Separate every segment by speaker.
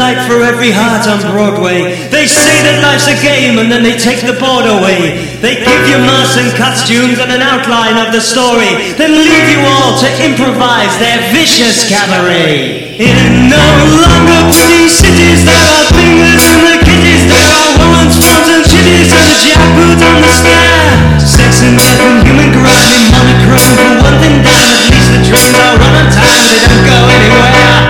Speaker 1: light for every heart on Broadway. They say that life's a game and then they take the board away. They give you masks and costumes and an outline of the story, then leave you all to improvise their vicious cabaret. In no longer pretty cities, there are fingers in the kitties, there are women's phones and chitties and a jackboot on the stair. Sex and death and human grind in monochrome for one thing down. At least the trains are on time, they don't go anywhere.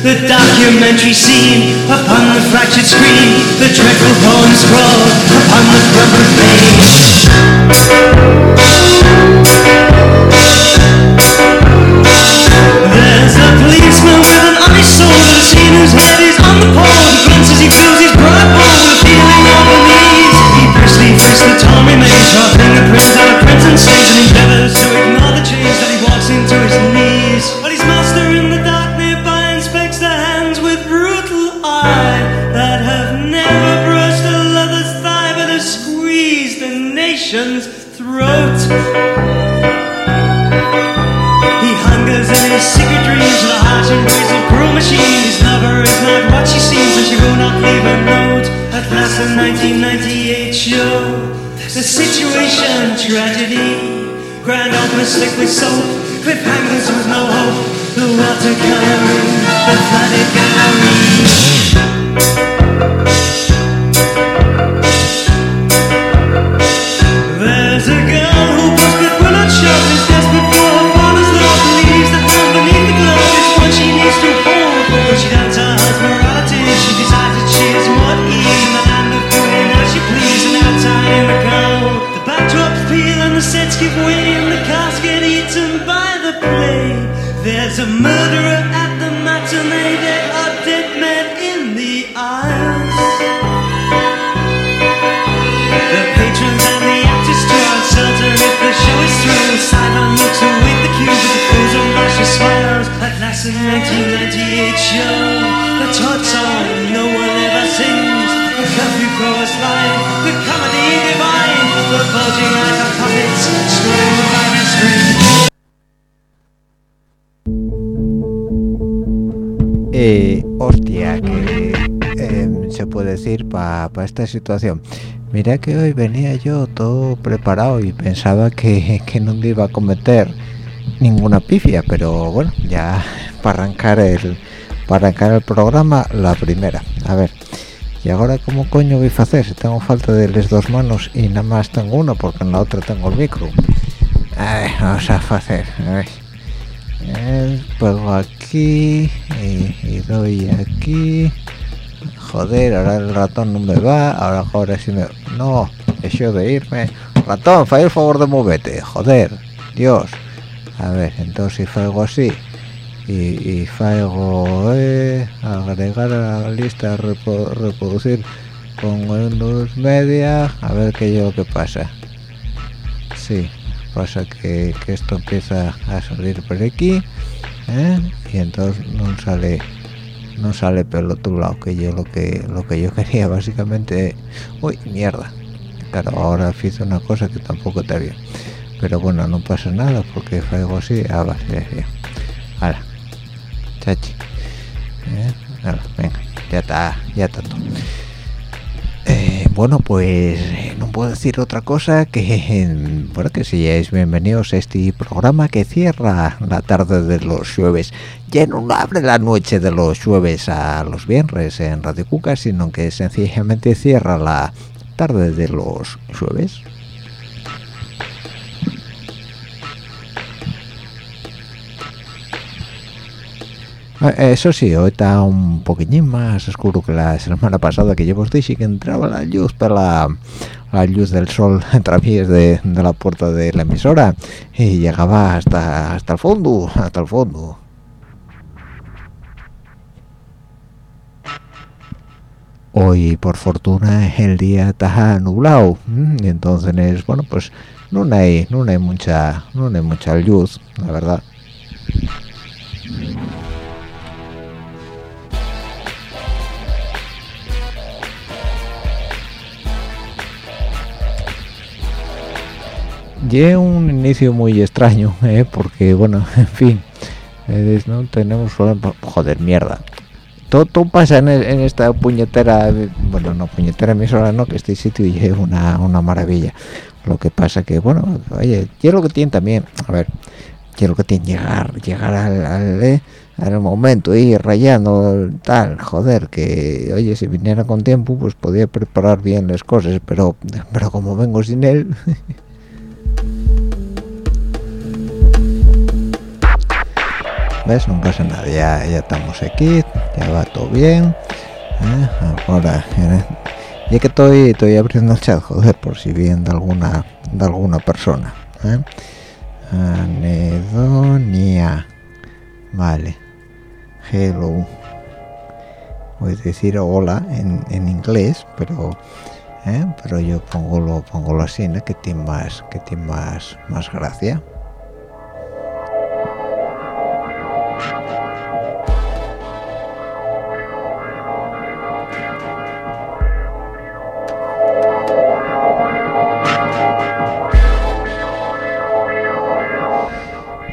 Speaker 1: the documentary scene upon the fractured screen, the dreadful poem scrawled upon the crumpled page. There's a policeman with an soul that has seen whose head is on the pole. He grunts as he fills his broad bowl with a feeling of unease. He briskly frisks the torn remains, draw fingerprints on a crimson stage and endeavors to ignore leave a note. At last, the 1998 show. The situation, tragedy. Grand slick with soap. Cliffhangers with no hope. The watercoloring, the flooded gallery. 1998 show, the Todd song no one ever sings.
Speaker 2: Eh, hostia, que em, se puede decir para esta situación. Mira que hoy venía yo todo preparado y pensaba que, que no iba a cometer ninguna pifia, pero bueno, ya para arrancar el para arrancar el programa la primera. A ver, y ahora cómo coño voy a hacer si tengo falta de las dos manos y nada más tengo una porque en la otra tengo el micro. Ay, vamos a hacer. Eh, Pego aquí y, doy aquí. Joder, ahora el ratón no me va. Ahora, ahora sí me. No, eso de irme. Ratón, fai el favor de moverte. Joder, Dios. A ver, entonces si algo así y, y faigo eh, agregar a la lista, reproducir con Windows Media, a ver qué yo que pasa. Sí, pasa que, esto empieza a salir por aquí ¿eh? y entonces no sale no sale por el otro lado que yo lo que lo que yo quería básicamente uy mierda claro ahora hice una cosa que tampoco está bien pero bueno no pasa nada porque fue algo así ah vale ya, ya. Chachi ¿Eh? Ya está ya Eh, bueno, pues eh, no puedo decir otra cosa que, bueno, que seáis bienvenidos a este programa que cierra la tarde de los jueves. Ya no abre la noche de los jueves a los viernes en Radio Cuca, sino que sencillamente cierra la tarde de los jueves. Eso sí, hoy está un poquillín más oscuro que la semana pasada que os dije que entraba la luz para la, la luz del sol a través de, de la puerta de la emisora y llegaba hasta hasta el fondo, hasta el fondo. hoy por fortuna el día está nublado y entonces bueno pues no hay no hay mucha no hay mucha luz la verdad y un inicio muy extraño ¿eh? porque bueno en fin no tenemos joder mierda. Todo, pasa en, esta puñetera bueno no puñetera emisora no que este sitio es una, una maravilla. Lo que pasa que bueno oye quiero que tiene también. A ver quiero que tiene llegar llegar al, al, eh, al momento y rayando tal joder que oye si viniera con tiempo pues podía preparar bien las cosas pero pero como vengo sin él ¿Ves? No pasa nada, ya, ya estamos aquí, ya va todo bien. ¿eh? Ahora, ya que estoy, estoy abriendo el chat, joder, por si viene de alguna, de alguna persona. ¿eh? Anedonia. Vale. Hello. Voy a decir hola en, en inglés, pero ¿eh? pero yo pongo lo pongo así, ¿no? que tiene más que tiene más más gracia.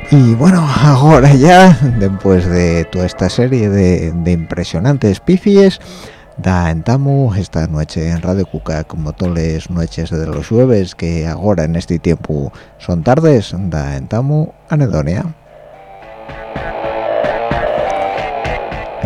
Speaker 2: Y bueno, ahora ya, después de toda esta serie de, impresionantes pifies, da entamo esta noche en Radio Cuca, como todas las noches de los jueves, que ahora en este tiempo son tardes, da entamo anedonia.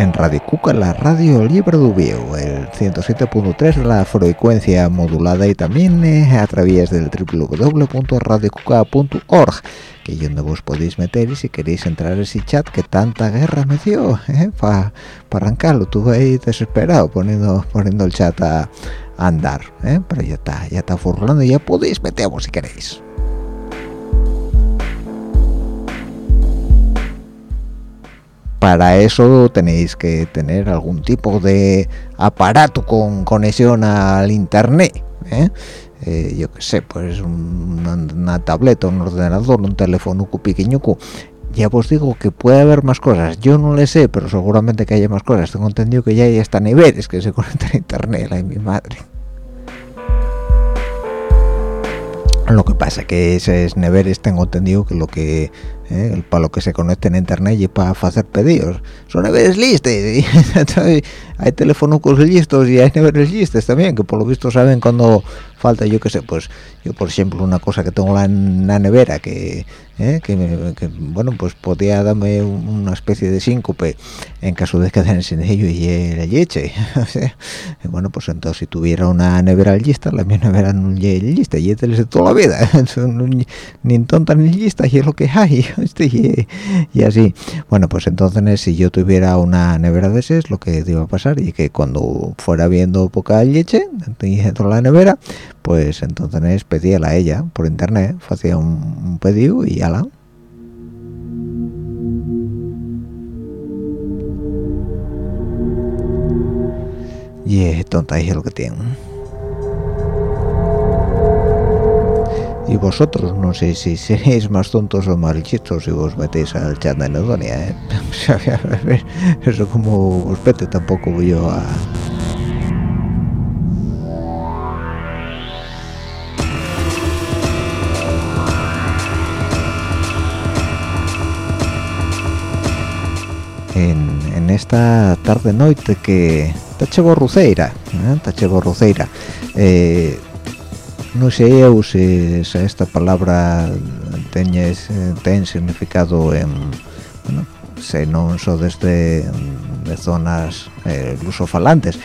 Speaker 2: En Radio Cuca, la radio libre de Ubieu, el 107.3 de la frecuencia modulada y también eh, a través del www.radiocuca.org que yo donde vos podéis meter y si queréis entrar en ese chat que tanta guerra me dio ¿eh? para arrancarlo tuve ahí desesperado poniendo poniendo el chat a, andar ¿eh? pero ya está ya está y ya podéis meteros si queréis para eso tenéis que tener algún tipo de aparato con conexión al internet ¿eh? Eh, yo qué sé, pues una, tableta, un ordenador, un teléfono pequeño, ya os digo que puede haber más cosas. Yo no le sé, pero seguramente que haya más cosas. Tengo entendido que ya hay hasta niveles que se conectan a internet, la mi madre. Lo que pasa que esos neveres tengo entendido que lo que ¿eh? para lo que se conecta en internet y para hacer pedidos son neveres listos hay teléfonos listos y hay neveres listos también que por lo visto saben cuando falta yo qué sé pues yo por ejemplo una cosa que tengo en la nevera que, ¿eh? que, bueno pues podía darme una especie de síncope en caso de quedar sin ello y la leche bueno pues entonces si tuviera una nevera lista la mía nevera no es lista y es de toda la vida ni tonta ni lista y es lo que hay y, así bueno pues entonces si yo tuviera una nevera de ese lo que iba a pasar y que cuando fuera viendo poca leche dentro de la nevera pues entonces pedía a ella por internet hacía un, pedido y ala. Y es tonta es lo que tiene y vosotros no sé si seréis más tontos o más listos si vos metéis al chat de Nedonia ¿eh? eso como os pete tampoco voy yo a en, esta tarde noche que ¿eh? tache borruceira eh, no sé si esta palabra tiene significado en bueno, se non so desde de zonas eh, lusofalantes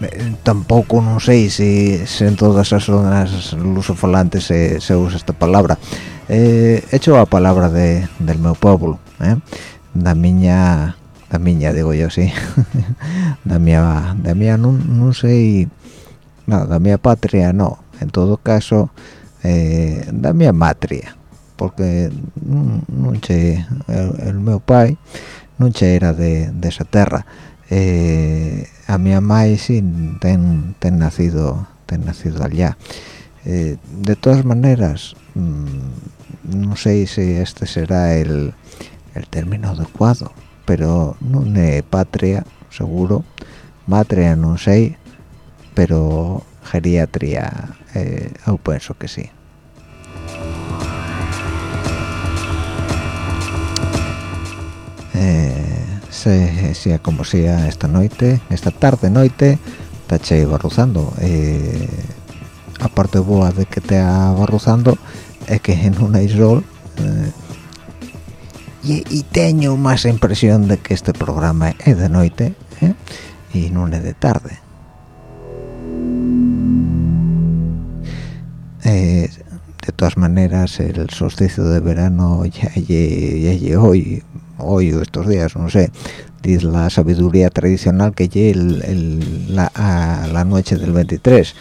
Speaker 2: eh, tampoco no sé si, en todas esas zonas lusofalantes se, se usa esta palabra eh, hecho a palabra de, del meu pueblo eh? miña da miña digo yo sí da miña non, non sei no, da miña patria no en todo caso eh, da miña matria porque non, che el, el meu pai non che era de, esa terra. Eh, a mi mamá sí ten, ten nacido ten nacido allá. Eh, de todas maneras mm, no sé si este será el, el término adecuado pero no es patria seguro. Matria no sé pero geriatría eh, yo pienso que sí eh, sea como sea esta noche esta tarde noche tache barruzando eh, aparte boa de que te barruzando es que en un isol eh, y, tengo más impresión de que este programa es de noche ¿eh? y no es de tarde eh, de todas maneras el solsticio de verano ya ya hoy hoy o estos días no sé dice la sabiduría tradicional que llegue la, la noche del 23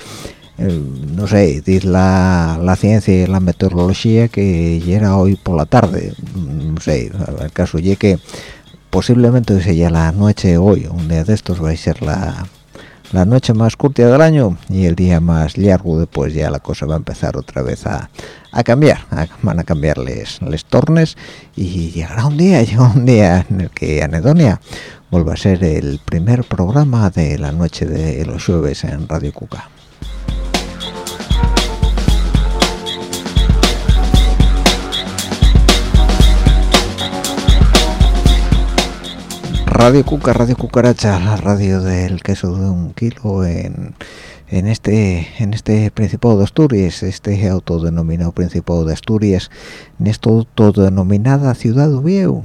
Speaker 2: no sé, dice la, ciencia y la meteorología que llega hoy por la tarde, no sé, el caso es que posiblemente sea la noche hoy, un día de estos va a ser la, la noche más corta del año y el día más largo después ya la cosa va a empezar otra vez a, a cambiar, van a cambiarles les tornes y llegará un día, llegará un día en el que Anedonia vuelva a ser el primer programa de la noche de los jueves en Radio Cuca. Radio Cuca, Radio Cucaracha, la radio del queso de un kilo en, en este en este Principado de Asturias, este autodenominado Principado de Asturias, en esta autodenominada Ciudad de Oviedo,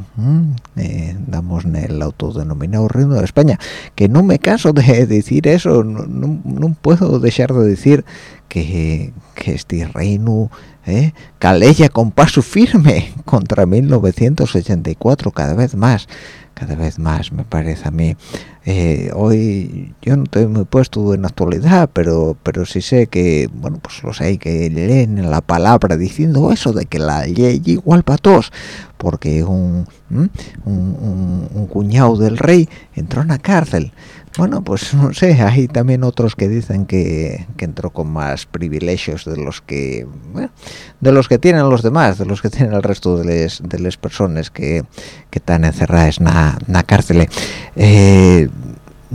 Speaker 2: eh, damos en el autodenominado Reino de España, que no me caso de decir eso, no, puedo dejar de decir que, que este reino eh, calella con paso firme contra 1984 cada vez más cada vez más me parece a mí eh, hoy yo no estoy muy puesto en actualidad pero pero sí sé que bueno pues los hay que leen la palabra diciendo eso de que la ley igual para todos porque un, un, cuñado del rey entró en la cárcel bueno, pues no sé, hay también otros que dicen que, entró con más privilegios de los que de los que tienen los demás, de los que tienen el resto de las personas que, que están encerradas en la cárcel. Eh,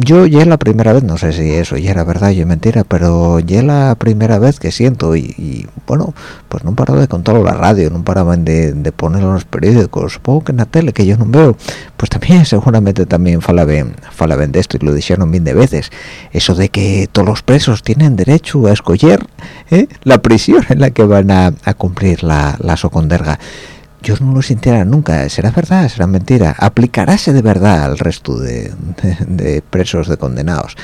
Speaker 2: yo ya la primera vez, no sé si eso ya era verdad o mentira, pero ya la primera vez que siento y, bueno, pues no paro de contarlo la radio, no paraban de, de ponerlo en los periódicos, supongo que en la tele que yo no veo, pues también seguramente también falaban, falaban de esto y lo dijeron mil de veces, eso de que todos los presos tienen derecho a escoger ¿eh? la prisión en la que van a, cumplir la soconderga yo no lo sintiera nunca, será verdad, será mentira, aplicaráse de verdad al resto de, presos, de condenados.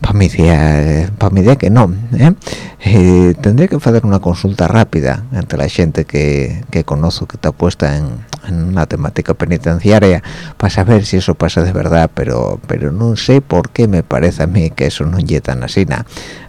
Speaker 2: Para mi día que no. ¿eh? Eh, tendría que hacer una consulta rápida entre la gente que, que conozco que está puesta en, en una temática penitenciaria para saber si eso pasa de verdad pero pero no sé por qué me parece a mí que eso no es tan así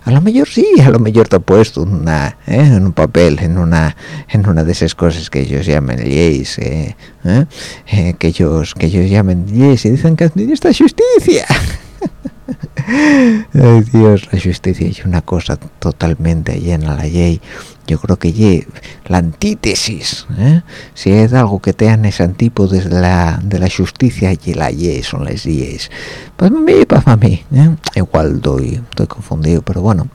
Speaker 2: a lo mejor sí a lo mejor te ha puesto una, ¿eh? en un papel en una en una de esas cosas que ellos llaman leyes eh, ¿eh? que ellos que ellos llaman leyes y dicen que administra justicia Ay Dios, la justicia es una cosa totalmente llena la ley yo creo que la antítesis ¿eh? si es algo que tengan ese antípodes de la, de la justicia y la ley son las leyes pues mí para mí ¿eh? igual doy estoy confundido pero bueno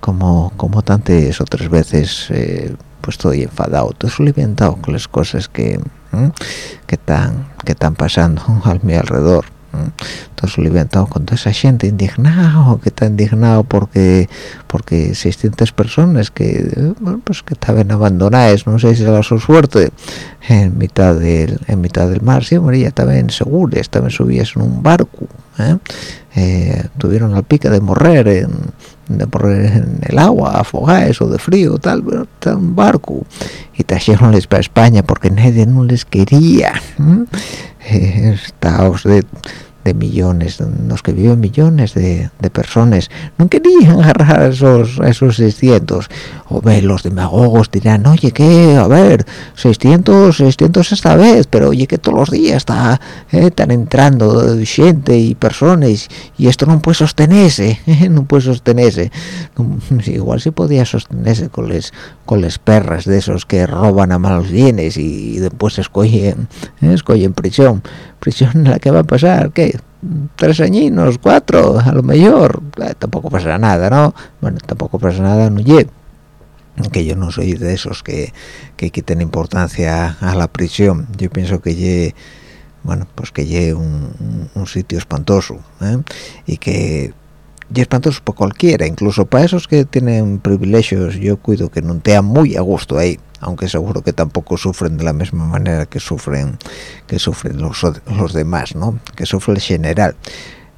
Speaker 2: como como tantas otras veces eh, pues estoy enfadado estoy alimentado con las cosas que que están que están pasando a mi alrededor entonces lo con toda esa gente indignado que está indignado porque porque 600 personas que pues que estaban abandonadas no sé si era su suerte en mitad del en mitad del mar. Sí hombre ya estaban seguras estaban subidas en un barco ¿eh? Eh, tuvieron al pica de morrer en, de morrer en el agua afogados o de frío tal pero está un barco. Y trajeronles para España porque nadie no les quería eh, de de millones, los que viven millones de, personas, no querían agarrar esos, esos 600. o ve los demagogos dirán oye que a ver 600 600 esta vez pero oye que todos los días eh, están entrando gente y personas y esto no puede sostenerse no puede sostenerse igual si podía sostenerse con les con perras de esos que roban a malos bienes y, después escogen eh, escogen prisión prisión en la que va a pasar qué tres añinos cuatro a lo mejor. Eh, tampoco pasa nada no bueno tampoco pasa nada no llega que yo no soy de esos que, que quiten importancia a la prisión. Yo pienso que lle bueno pues que lle un, un, sitio espantoso ¿eh? y que y espantoso por cualquiera. Incluso para esos que tienen privilegios yo cuido que no te muy a gusto ahí aunque seguro que tampoco sufren de la misma manera que sufren que sufren los, los demás no que sufre el general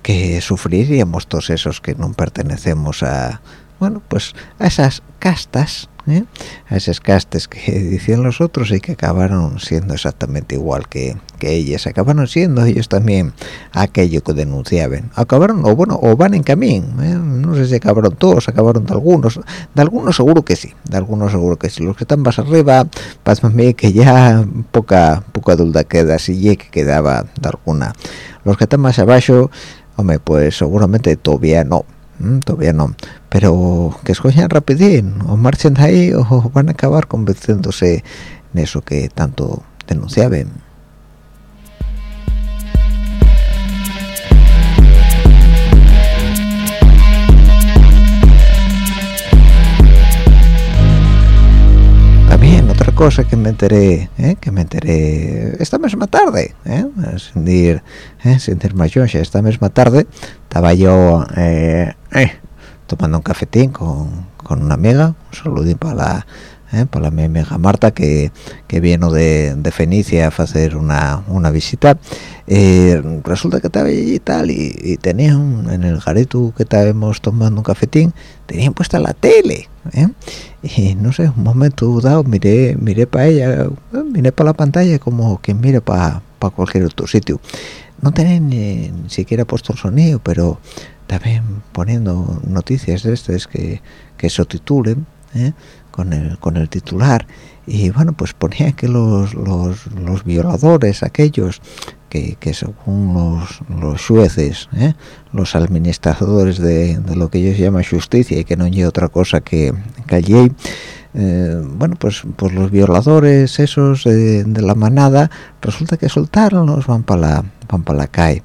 Speaker 2: que sufriríamos todos esos que no pertenecemos a bueno pues a esas castas ¿eh? a esas castes que decían los otros y que acabaron siendo exactamente igual que, que ellas. Acabaron siendo ellos también aquello que denunciaban. Acabaron o bueno o van en camino ¿eh? no sé si acabaron todos acabaron de algunos. De algunos seguro que sí de algunos seguro que sí. Los que están más arriba pásame que ya poca poca duda queda si ya que quedaba de alguna. Los que están más abajo hombre pues seguramente todavía no Mm, todavía no. Pero que escojan rapidín o marchen ahí o van a acabar convenciéndose en eso que tanto denunciaban cosa que me enteré ¿eh? que me enteré esta misma tarde ¿eh? sin decir ¿eh? sin decir más esta misma tarde estaba yo eh, eh, tomando un cafetín con, con una amiga un saludín para la eh, para mi amiga Marta que, que vino de, de, Fenicia a hacer una, una visita resulta que estaba allí y tal y, y tenían en el garito que estábamos tomando un cafetín tenían puesta la tele ¿eh? y no sé un momento dado miré miré para ella miré para la pantalla como quien mire para para cualquier otro sitio no tenían ni, ni siquiera puesto el sonido pero también poniendo noticias de estas que, que se titulen ¿eh? con, el, con el titular y bueno pues ponía que los, los, los violadores aquellos que, según los, los jueces ¿eh? los administradores de, lo que ellos llaman justicia y que no hay otra cosa que, que eh, bueno pues pues los violadores esos de, de la manada resulta que soltaron los van para la van para la calle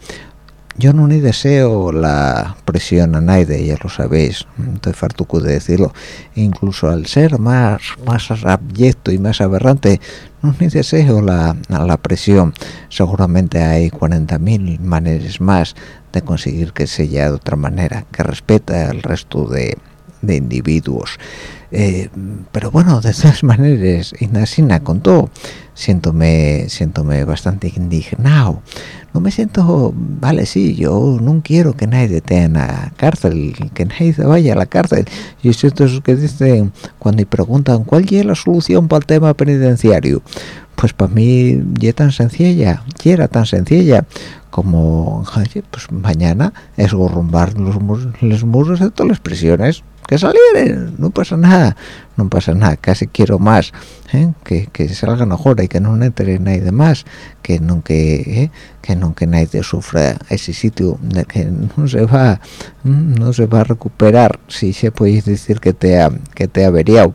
Speaker 2: yo no ni deseo la presión a nadie, ya lo sabéis, estoy fartuco de decirlo, incluso al ser más más abyecto y más aberrante, no ni deseo la, la presión, seguramente hay 40.000 maneras más de conseguir que sea de otra manera, que respeta al resto de, de individuos. Eh, pero bueno, de todas maneras, Inasina contó, siéntome, siéntome bastante indignado. No me siento, vale, sí, yo no quiero que nadie esté en la cárcel, que nadie vaya a la cárcel. Y es esto que dicen cuando me preguntan cuál es la solución para el tema penitenciario. Pues para mí ya tan sencilla, ya era tan sencilla como, pues mañana es gorrumbar los, los muros de todas las prisiones que salieran, no pasa nada, no pasa nada, casi quiero más, ¿eh? que, que salgan ahora y que no entre nadie más, que que, ¿eh? que que nadie sufra ese sitio, que no se va, no se va a recuperar, si se puede decir que te ha, que te ha averiado,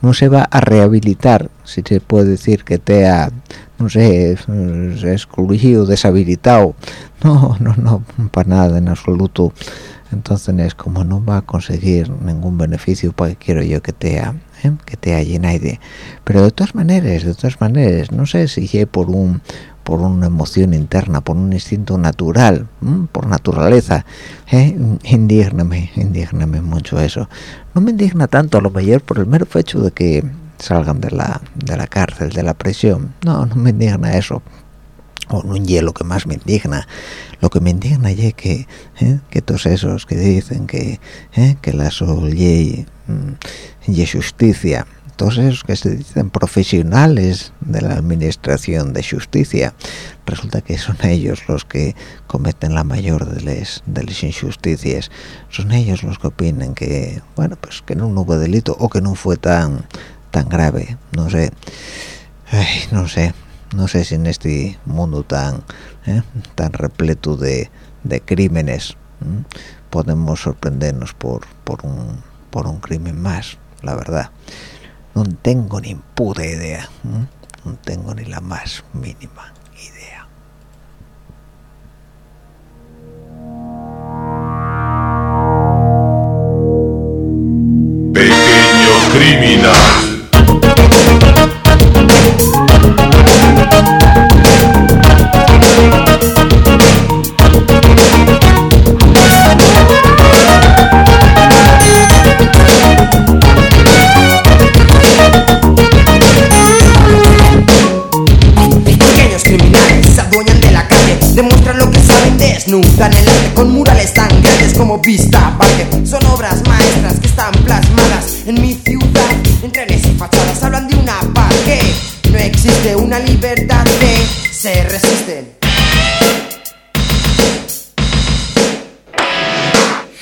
Speaker 2: no se va a rehabilitar, si se puede decir que te ha, no sé, excluido, deshabilitado, no, no, no, para nada en absoluto, entonces es como no va a conseguir ningún beneficio porque quiero yo que te ¿eh? que te haya nadie pero de todas maneras de todas maneras no sé si por un por una emoción interna por un instinto natural por naturaleza ¿eh? indígname indígname mucho eso no me indigna tanto a lo mejor por el mero hecho de que salgan de la de la cárcel de la prisión no no me indigna eso o no es lo que más me indigna lo que me indigna es que ¿eh? que todos esos que dicen que ¿eh? que la sol y, mm, justicia todos esos que se dicen profesionales de la administración de justicia. Resulta que son ellos los que cometen la mayor de las injusticias. Son ellos los que opinan que bueno pues que no hubo delito o que no fue tan tan grave. No sé. No sé. No sé si en este mundo tan ¿eh? tan repleto de, de crímenes podemos sorprendernos por por un por un crimen más la verdad no tengo ni puta idea no tengo ni la más mínima
Speaker 3: desnudan el arte con murales tan grandes como Vista Parque. Son obras maestras que están plasmadas en mi ciudad, en trenes y fachadas. Hablan de una paz que no existe, una libertad que se resisten.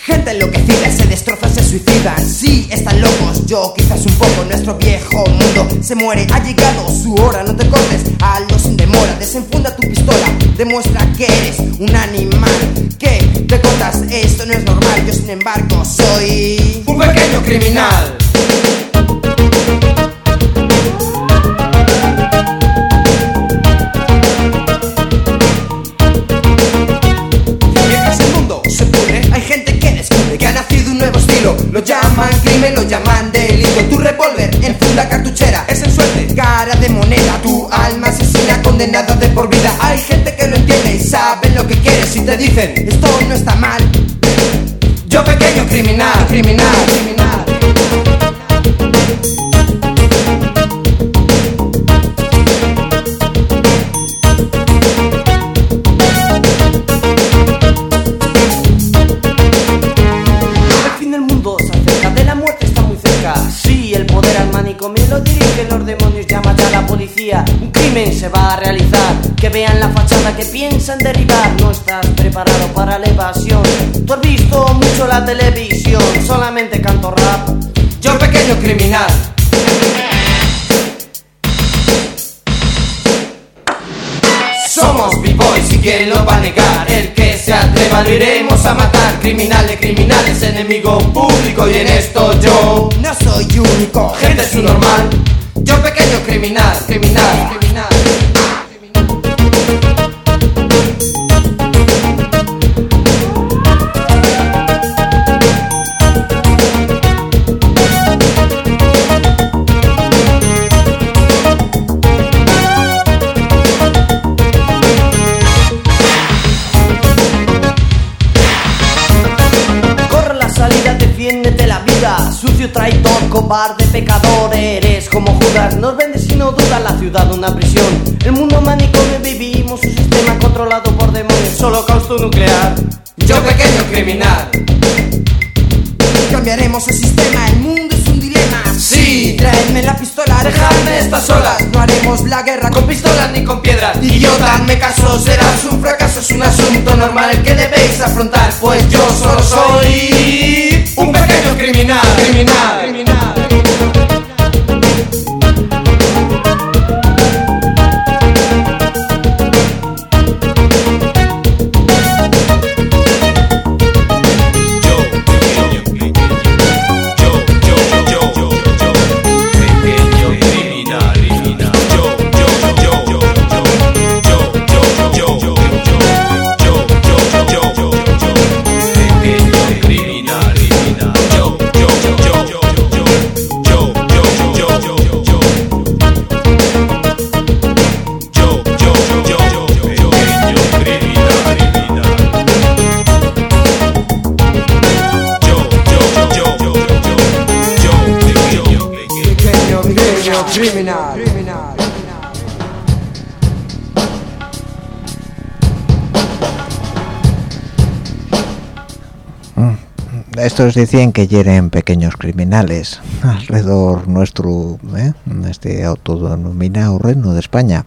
Speaker 3: Gente enloquecida se destroza, se suicidan. Sí, están locos, yo quizás un poco. Nuestro viejo mundo se muere. Ha llegado su hora, no te cortes. Algo demora, desenfunda tu pistola. Demuestra que eres un animal. Que te cortas, esto no es normal. Yo, sin embargo, soy un pequeño criminal. Hay gente que lo entiende y sabe lo que quieres y te dicen esto no está mal. Yo pequeño criminal, criminal, criminal. El fin del mundo se acerca, de la muerte está muy cerca. Sí, el poder al manicomio lo dirigen los demonios, llama ya a la policía. Un crimen se va a realizar. Que vean la fachada que piensan derribar. No estás preparado para la evasión. Tú has visto mucho la televisión, solamente canto rap. Yo, pequeño criminal. Somos B-Boys y quién lo va a negar El que se atreva lo iremos a matar Criminal de criminales, enemigo público Y en esto yo no soy único Gente es un normal Yo pequeño criminal, criminal, criminal cobarde, pecador Eres como Judas, nos vendes y no dudas La ciudad una prisión. El mundo manicomio vivimos Un sistema controlado por demonios. Holocausto nuclear Yo pequeño criminal. Cambiaremos el sistema, el mundo es un dilema. Sí, traedme la pistola, dejadme estas solas. No haremos la guerra con pistolas ni con piedras. Y yo dadme caso, serás un fracaso Es un asunto normal el que debéis afrontar. Pues yo solo soy un pequeño criminal Criminal, criminal
Speaker 2: estos decían que eran pequeños criminales alrededor nuestro, ¿eh? este autodenominado reino de España,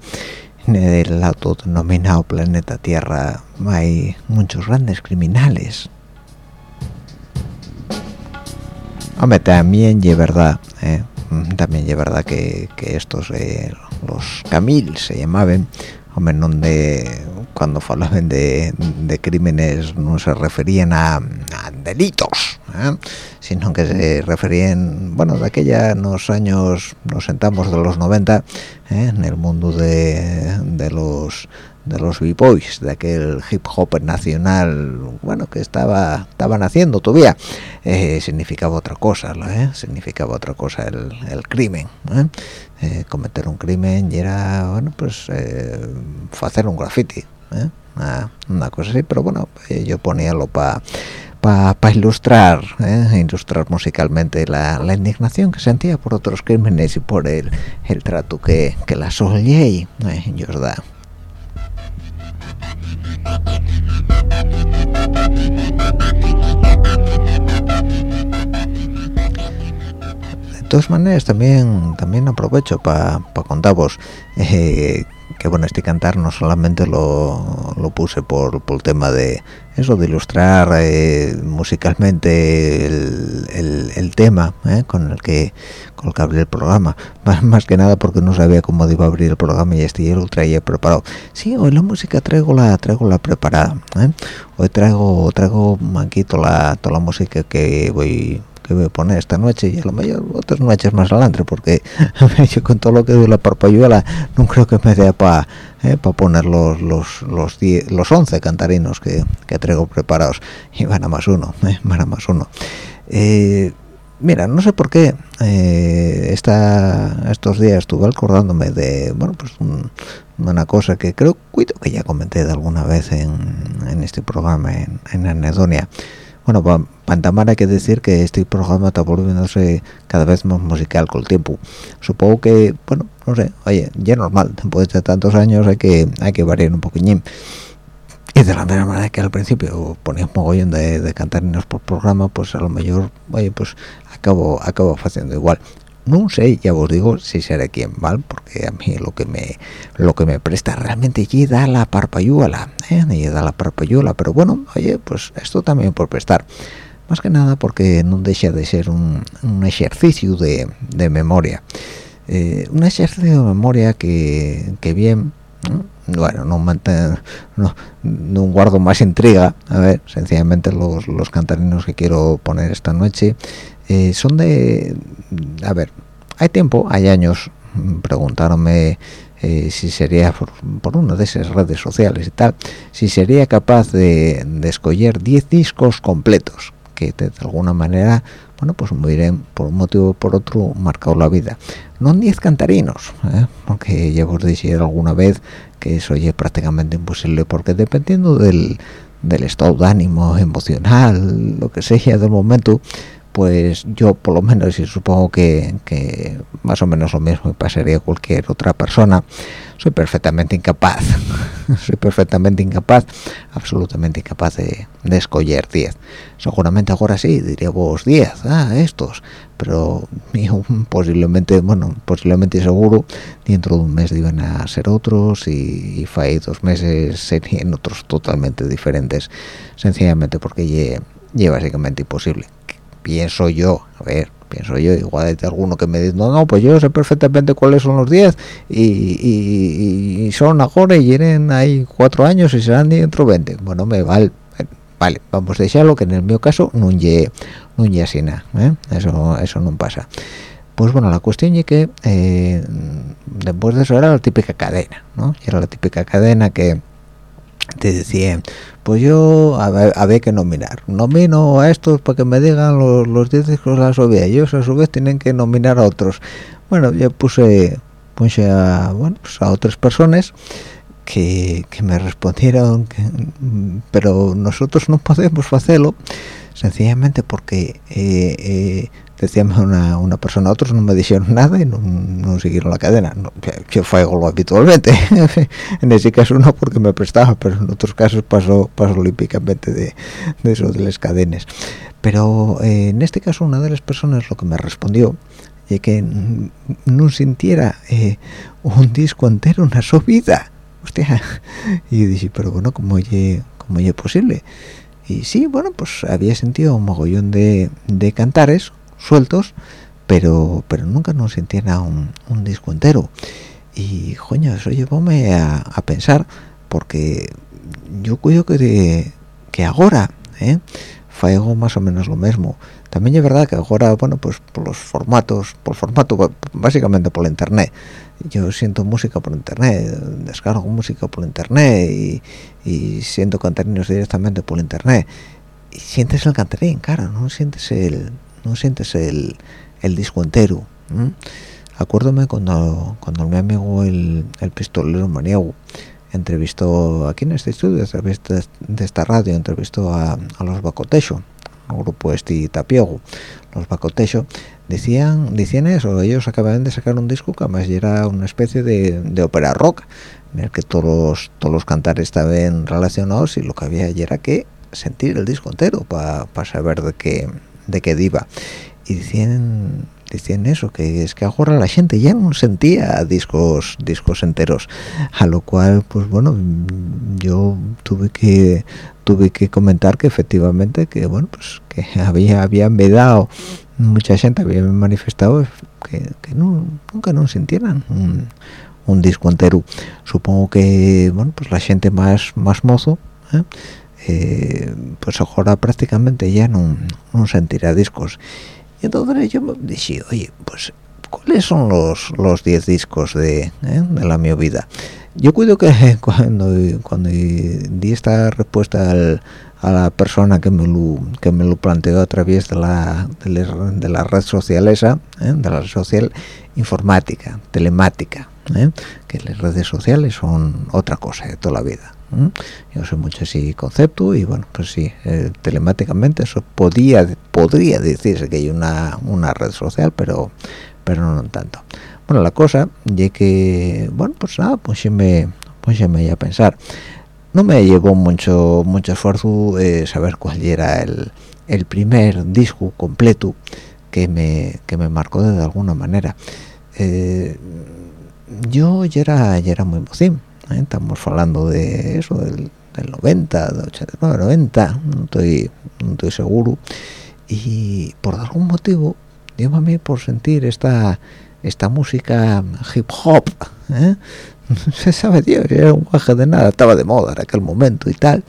Speaker 2: en el autodenominado planeta Tierra, hay muchos grandes criminales. Hombre, también es verdad, ¿eh? también es verdad que, estos, eh, los Camil se llamaban, hombre, donde cuando hablaban de, crímenes no se referían a delitos, ¿eh? sino que se referían, bueno, de aquella los años, nos sentamos de los 90, ¿eh? en el mundo de, de los de los b-boys, de aquel hip hop nacional, bueno, que estaba estaban haciendo todavía, eh, significaba otra cosa, ¿eh? significaba otra cosa el, el crimen, ¿eh? Eh, cometer un crimen y era, bueno, pues hacer un graffiti, una, una, cosa así, pero bueno, yo poníalo para para pa ilustrar, ilustrar musicalmente la, la, indignación que sentía por otros crímenes y por el, el trato que, que la soñé, eh, yo da. De todas maneras también también aprovecho para pa contaros eh, que bueno este cantar no solamente lo, lo puse por, por el tema de eso de ilustrar eh, musicalmente el, el, tema eh, con el que con el que abrí el programa más, más, que nada porque no sabía cómo iba a abrir el programa y este ya lo traía preparado sí hoy la música traigo la traigo la preparada ¿eh? hoy traigo traigo aquí toda la, toda la música que voy que voy a poner esta noche y a lo mejor otras noches más adelante porque yo con todo lo que doy la parpayuela no creo que me dé para eh, pa poner los los los, diez, los 11 cantarinos que, que, traigo preparados. Y van a más uno eh, van a más uno. Eh, mira no sé por qué eh, esta, estos días estuve acordándome de bueno pues un, una cosa que creo cuido que ya comenté de alguna vez en, en este programa en, en Anedonia bueno, para pa hay que decir que este programa está volviéndose cada vez más musical con el tiempo. Supongo que, bueno, no sé, oye, ya normal, después de tantos años hay que hay que variar un poquillín. Y de la misma manera que al principio ponía un mogollón de, de cantarinos por programa, pues a lo mejor, oye, pues acabo, acabo haciendo igual no sé ya os digo si seré quien ¿vale? porque a mí lo que me lo que me presta realmente allí da la parpayuela ¿eh? da la parpayuela pero bueno oye pues esto también por prestar más que nada porque no deja de ser un, ejercicio de, de memoria eh, un ejercicio de memoria que, que bien ¿no? bueno no, no, no guardo más intriga a ver sencillamente los, los cantarinos que quiero poner esta noche eh, son de a ver hay tiempo hay años preguntaronme eh, si sería por, una de esas redes sociales y tal si sería capaz de, escoger 10 discos completos que de, alguna manera bueno pues muy bien por un motivo o por otro marcado la vida no 10 cantarinos ¿eh? porque ya os dije alguna vez que eso ya es prácticamente imposible porque dependiendo del, del estado de ánimo emocional lo que sea del momento pues yo por lo menos y supongo que, más o menos lo mismo pasaría cualquier otra persona soy perfectamente incapaz soy perfectamente incapaz absolutamente incapaz de, escoger 10 seguramente ahora sí diría vos 10 ah estos pero posiblemente bueno posiblemente seguro dentro de un mes iban a ser otros y, y dos meses serían otros totalmente diferentes sencillamente porque es básicamente imposible pienso yo, a ver, pienso yo, igual hay alguno que me dice, no, no, pues yo sé perfectamente cuáles son los 10 y, son ahora y vienen ahí cuatro años y serán dentro 20. Bueno, me vale, vale, vamos a dejarlo que en el mío caso no lle, no así nada, ¿eh? eso, eso no pasa. Pues bueno, la cuestión es que eh, después de eso era la típica cadena, ¿no? Era la típica cadena que te decía pues yo había que nominar. Nomino a estos para que me digan los, los 10 discos de la Sovia ellos a su vez tienen que nominar a otros. Bueno yo puse puse a bueno pues a otras personas que, que me respondieron pero nosotros no podemos hacerlo sencillamente porque eh, eh, decíame una, una persona, otros no me dijeron nada y no, no siguieron la cadena. No, yo fue algo habitualmente. en ese caso no porque me prestaba, pero en otros casos pasó, pasó olímpicamente de, de eso de las cadenas. pero eh, en este caso una de las personas lo que me respondió y que no sintiera eh, un disco entero en su vida hostia y yo dije pero bueno cómo es cómo es posible y sí bueno pues había sentido un mogollón de, de cantares sueltos pero pero nunca no sintiera un, un disco entero. Y coño eso llevóme a, a pensar porque yo cuido que de, que ahora ¿eh? más o menos lo mismo. También es verdad que ahora bueno pues por los formatos por formato básicamente por internet. Yo siento música por internet descargo música por internet y, y siento cantarinos directamente por internet. Y sientes el cantarín claro no sientes el no sientes el, el disco entero ¿m? acuérdome cuando cuando mi amigo el, el pistolero maniego entrevistó aquí en este estudio a través de, de esta radio entrevistó a, a los Bacotecho un grupo este tapiego los Bacotecho decían decían eso ellos acababan de sacar un disco que además era una especie de, de ópera rock en el que todos los, todos los cantares estaban relacionados y lo que había era que sentir el disco entero para saber de qué de qué diva. Y decían decían eso que es que ahora la gente ya no sentía discos discos enteros. A lo cual pues bueno yo tuve que tuve que comentar que efectivamente que bueno pues que había habían dado mucha gente había manifestado que, que no, nunca no sintieran un, un disco entero. Supongo que bueno pues la gente más más mozo ¿eh? Eh, pues ahora prácticamente ya no, no sentirá discos y entonces yo me dije oye pues cuáles son los los 10 discos de, eh, de la mi vida yo cuido que cuando cuando di esta respuesta al, a la persona que me lo que me lo planteó a través de la de la, de la red social esa ¿eh? de la red social informática telemática ¿eh? que las redes sociales son otra cosa de toda la vida ¿eh? yo sé mucho ese concepto y bueno pues sí eh, telemáticamente eso podía podría decirse que hay una una red social pero pero no tanto. Bueno la cosa ya que bueno pues nada pues sí me pues ya me a pensar. No me llevó mucho mucho esfuerzo eh, saber cuál era el, el primer disco completo que me que me marcó de alguna manera. Eh, yo ya era ya era muy mocín ¿eh? estamos hablando de eso del, del 90 del 89 90 no estoy no estoy seguro y por algún motivo dio a mí por sentir esta esta música hip hop ¿eh? se sabe Dios era un guaje de nada estaba de moda en aquel momento y tal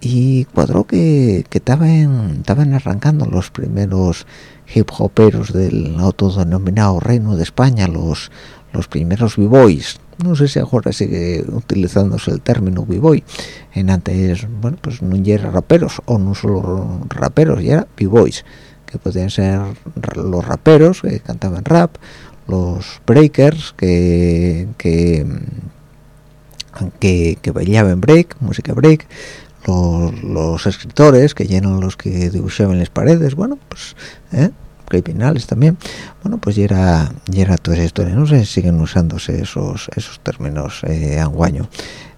Speaker 2: y cuadró que que estaban estaban arrancando los primeros hip hoperos del autodenominado Reino de España los los primeros b-boys no sé si ahora sigue utilizándose el término b-boy en antes bueno pues no era raperos o no solo raperos ya era b-boys que podían ser los raperos que cantaban rap los breakers que que que, que bailaban break música break los, los escritores que llenan los que dibujaban las paredes bueno pues ¿eh? Criminales también. Bueno pues ya era ya era toda esa historia no sé si siguen usándose esos esos términos eh, anguaño.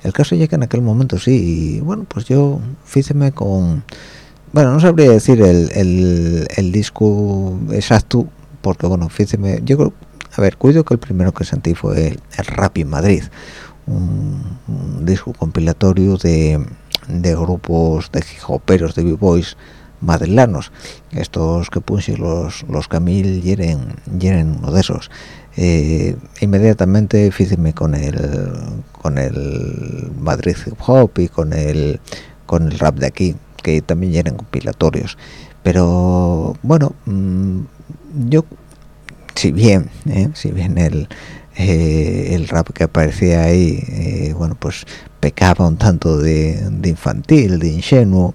Speaker 2: El caso ya que en aquel momento sí y bueno pues yo fíjeme con bueno no sabría decir el, el, el disco exacto porque bueno fíjeme yo creo a ver cuido que el primero que sentí fue el, el rap en Madrid un, un disco compilatorio de, de grupos de hijoperos de b-boys madrilanos. Estos que puse los los Camil yeren yeren uno de esos. Eh, inmediatamente fíjeme con el con el Madrid hip hop y con el con el rap de aquí que también eran compilatorios. Pero bueno mmm, yo si bien eh, si bien el eh, el rap que aparecía ahí bueno pues pecaba un tanto de, infantil de ingenuo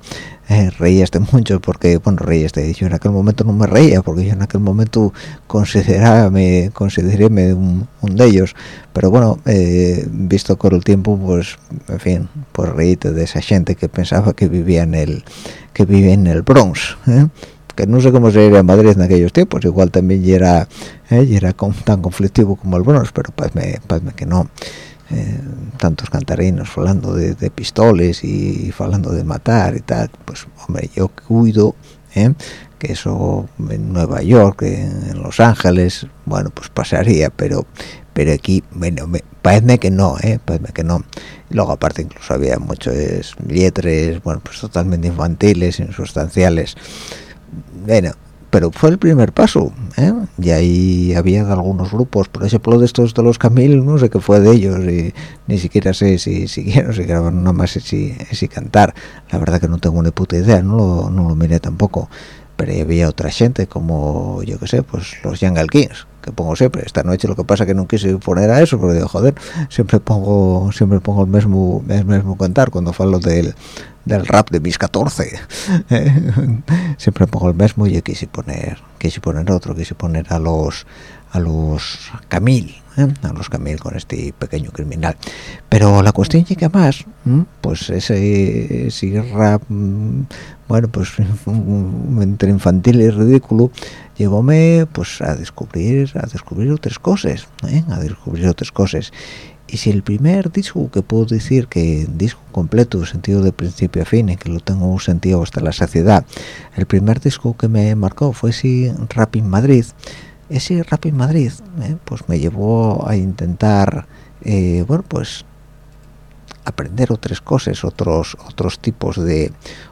Speaker 2: eh, reías de mucho porque bueno reías de yo en aquel momento no me reía porque yo en aquel momento consideraba consideréme un, un, de ellos pero bueno eh, visto con el tiempo pues en fin pues reíte de esa gente que pensaba que vivía en el que vivía en el Bronx ¿eh? que no sé cómo sería Madrid en aquellos tiempos igual también ya era ¿eh? ya era tan conflictivo como el Bronx pero pues me, pues me que no eh, tantos cantarinos hablando de, pistoles y hablando de matar y tal pues hombre yo cuido ¿eh? que eso en Nueva York, en Los Ángeles, bueno, pues pasaría, pero pero aquí, bueno, me, parece que no, ¿eh? Parece que no. Luego aparte incluso había muchos letras, bueno, pues totalmente infantiles, insustanciales. Bueno, pero fue el primer paso, ¿eh? Y ahí había algunos grupos, por ejemplo, de estos de los Camil, no sé qué fue de ellos, y ni siquiera sé si siguieron, si grabaron nada más si, si cantar. La verdad que no tengo ni puta idea, no lo, no lo miré tampoco pero había otra gente como yo que sé pues los Jungle Kings que pongo siempre esta noche lo que pasa que no quise poner a eso porque digo joder siempre pongo siempre pongo el mismo el mismo cantar cuando falo del del rap de mis 14 siempre pongo el mismo y yo quise poner quise poner otro quise poner a los a los Camil ¿eh? a los Camil con este pequeño criminal pero la cuestión llega más pues ese, ese rap bueno pues entre infantil y ridículo llevóme pues a descubrir a descubrir otras cosas ¿eh? a descubrir otras cosas y si el primer disco que puedo decir que disco completo sentido de principio a fin y que lo tengo sentido hasta la saciedad el primer disco que me marcó fue ese Rap in Madrid ese Rap in Madrid ¿eh? pues me llevó a intentar eh, bueno pues aprender otras cosas otros otros tipos de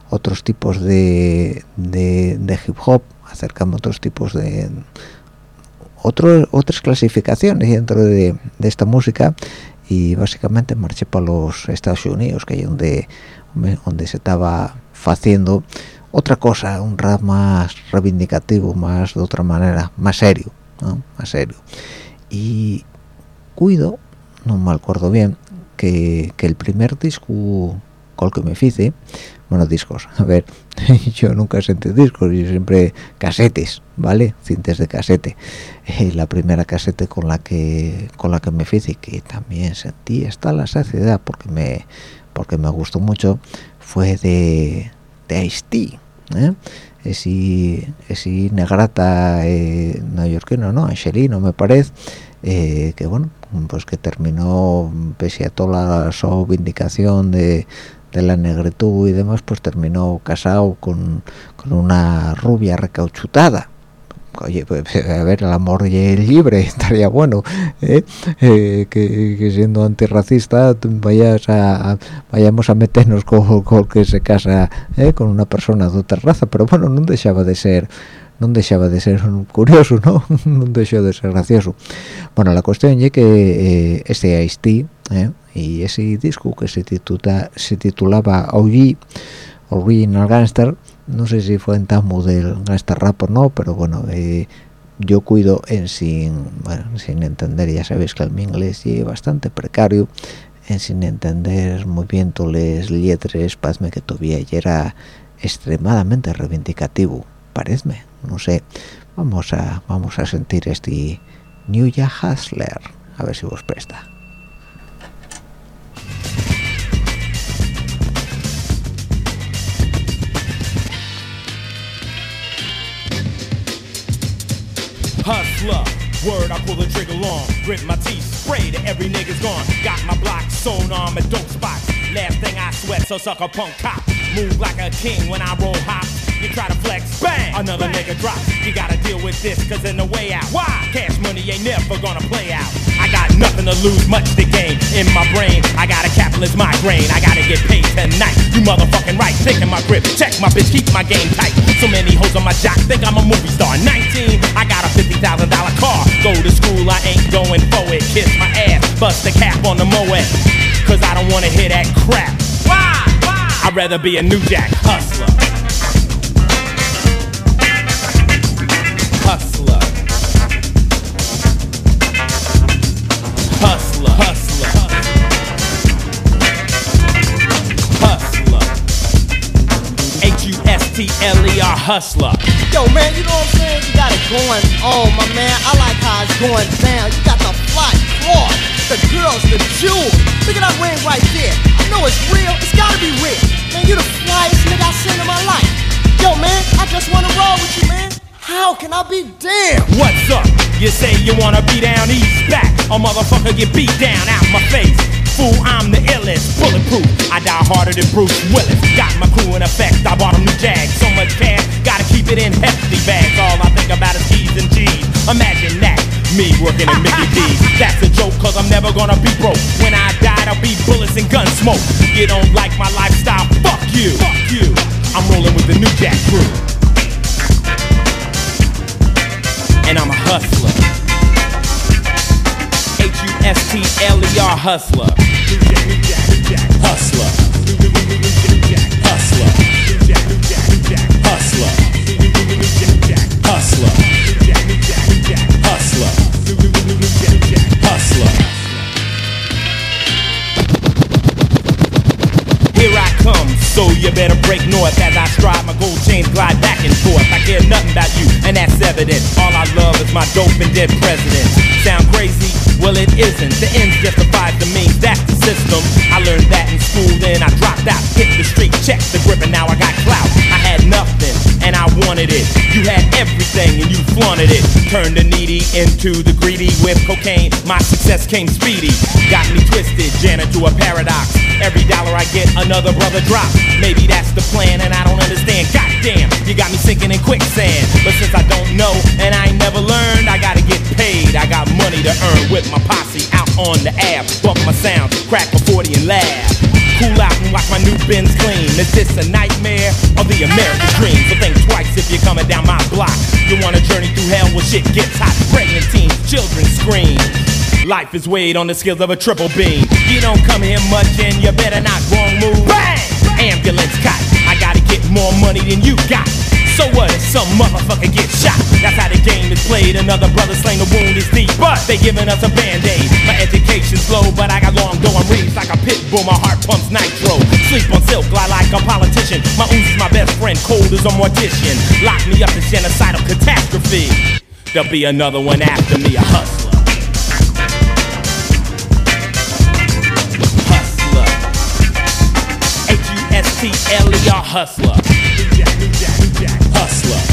Speaker 2: otros tipos de, de, hip hop acercamos otros tipos de otras clasificaciones dentro de, esta música y básicamente marché para los Estados Unidos que hay donde donde se estaba haciendo otra cosa un rap más reivindicativo más de otra manera más serio ¿no? más serio. Y cuido no me acuerdo bien que, que el primer disco con el que me hice bueno discos a ver yo nunca sentí discos yo siempre casetes vale cintas de casete. Eh, la primera casete con la que con la que me hice que también sentí hasta la saciedad porque me porque me gustó mucho fue de Ice-T ¿eh? ese, ese negrata eh, neoyorquino no angelino me parece eh, que bueno pues que terminó pese a toda la su vindicación de de la negritud y demás, pues terminó casado con, con una rubia recauchutada. Oye, pues, a ver, el amor libre estaría bueno, ¿eh? Eh, que, siendo antirracista vayas a, vayamos a meternos con, con que se casa ¿eh? con una persona de otra raza, pero bueno, no dejaba de ser no dejaba de ser curioso, ¿no? no dejaba de ser gracioso. Bueno, la cuestión es que este Ice-T, y ese disco que se titula se titulaba OG Original Gangster no sé si fue en tamo del gangster rap o no pero bueno eh, yo cuido en sin sin entender ya sabéis que el inglés es bastante precario en sin entender muy bien todas las letras que todavía era extremadamente reivindicativo parece no sé. Vamos a vamos a sentir este New York Hustler a ver si vos presta
Speaker 4: Hustler, word I pull the trigger long, grit my teeth, spray to every nigga's gone. Got my block sewn on my dope spots. Last thing I sweat, so suck a punk cop. Move like a king when I roll hop. You try to flex, bang, another bang. nigga drop. You gotta deal with this, cause in the way out. Why? Cash money ain't never gonna play out. I got nothing to lose, much to gain. In my brain, I got a capitalist migraine. I gotta get paid tonight. You motherfucking right, taking my grip. Check my bitch, keep my game tight. So many hoes on my jock, think I'm a movie star. 19, I got a $50,000 car. Go to school, I ain't going for it. Kiss my ass, bust the cap on the Moet. Cause I don't wanna hear that crap. Why? Why? I'd rather be a new jack. Hustler. H-U-S-T-L-E-R uh, hustler.
Speaker 5: Yo, man, you know what I'm saying? You got it going on, my man. I like how it's going down. You got the fly cloth, the girls, the jewels. Look at that ring right there. I know it's real. It's gotta be real. Man, you the flyest nigga I seen in my life. Yo, man, I just wanna roll with you, man. How can I be damned?
Speaker 4: What's up? You say you wanna be down east back. A motherfucker get beat down out my face. Fool, I'm the illest, bulletproof. I die harder than Bruce Willis. Got my crew in effect. I bought a new jag. So much cash, gotta keep it in hefty bags. All I think about is cheese and G's. Imagine that. Me working in Mickey D's. That's a joke, cause I'm never gonna be broke. When I die, I'll be bullets and gun smoke. You don't like my lifestyle? Fuck you. Fuck you. I'm rolling with the new Jack crew. And I'm a hustler. H-U-S-T-L-E-R hustler. Hustler. Hustler. Hustler. Hustler. Hustler. Hustler. Better break north as I stride my gold chains glide back and forth. I care nothing about you, and that's evident. All I love is my dope and dead president. Sound crazy? Well, it isn't. The ends justifies the means. That's the system. I learned that in school, then I dropped out. Hit the street, checked the grip, and now I got clout. I had nothing, and I wanted it. You had everything, and you flaunted it. Turned the needy into the greedy with cocaine. My success came speedy. Got me twisted, Janet to a paradox. Every dollar I get, another brother drop. Maybe that's the plan, and I don't understand. Goddamn, you got me sinking in quicksand. But since I don't know, and I ain't never learned, I gotta get paid. I got money to earn with my posse out on the ab. Bump my sound, crack a 40 and laugh. Cool out and watch my new bins clean. Is this a nightmare or the American dream? So think twice if you're coming down my block. You want to journey through hell where shit gets hot. Pregnant teens, children scream. Life is weighed on the scales of a triple beam. You don't come here much and you better not wrong move. Bang! Ambulance cot. I gotta get more money than you got. So what if some motherfucker gets shot? That's how the game is played. Another brother slain, the wound is deep. But they giving us a band-aid. My education's low, but I got long going reads like a pit bull. My heart pumps nitro. Sleep on silk, lie like a politician. My ooze is my best friend, cold as a mortician. Lock me up in genocidal catastrophe. There'll be another one after me, a hustler. Hustler. Hustler. Hustler.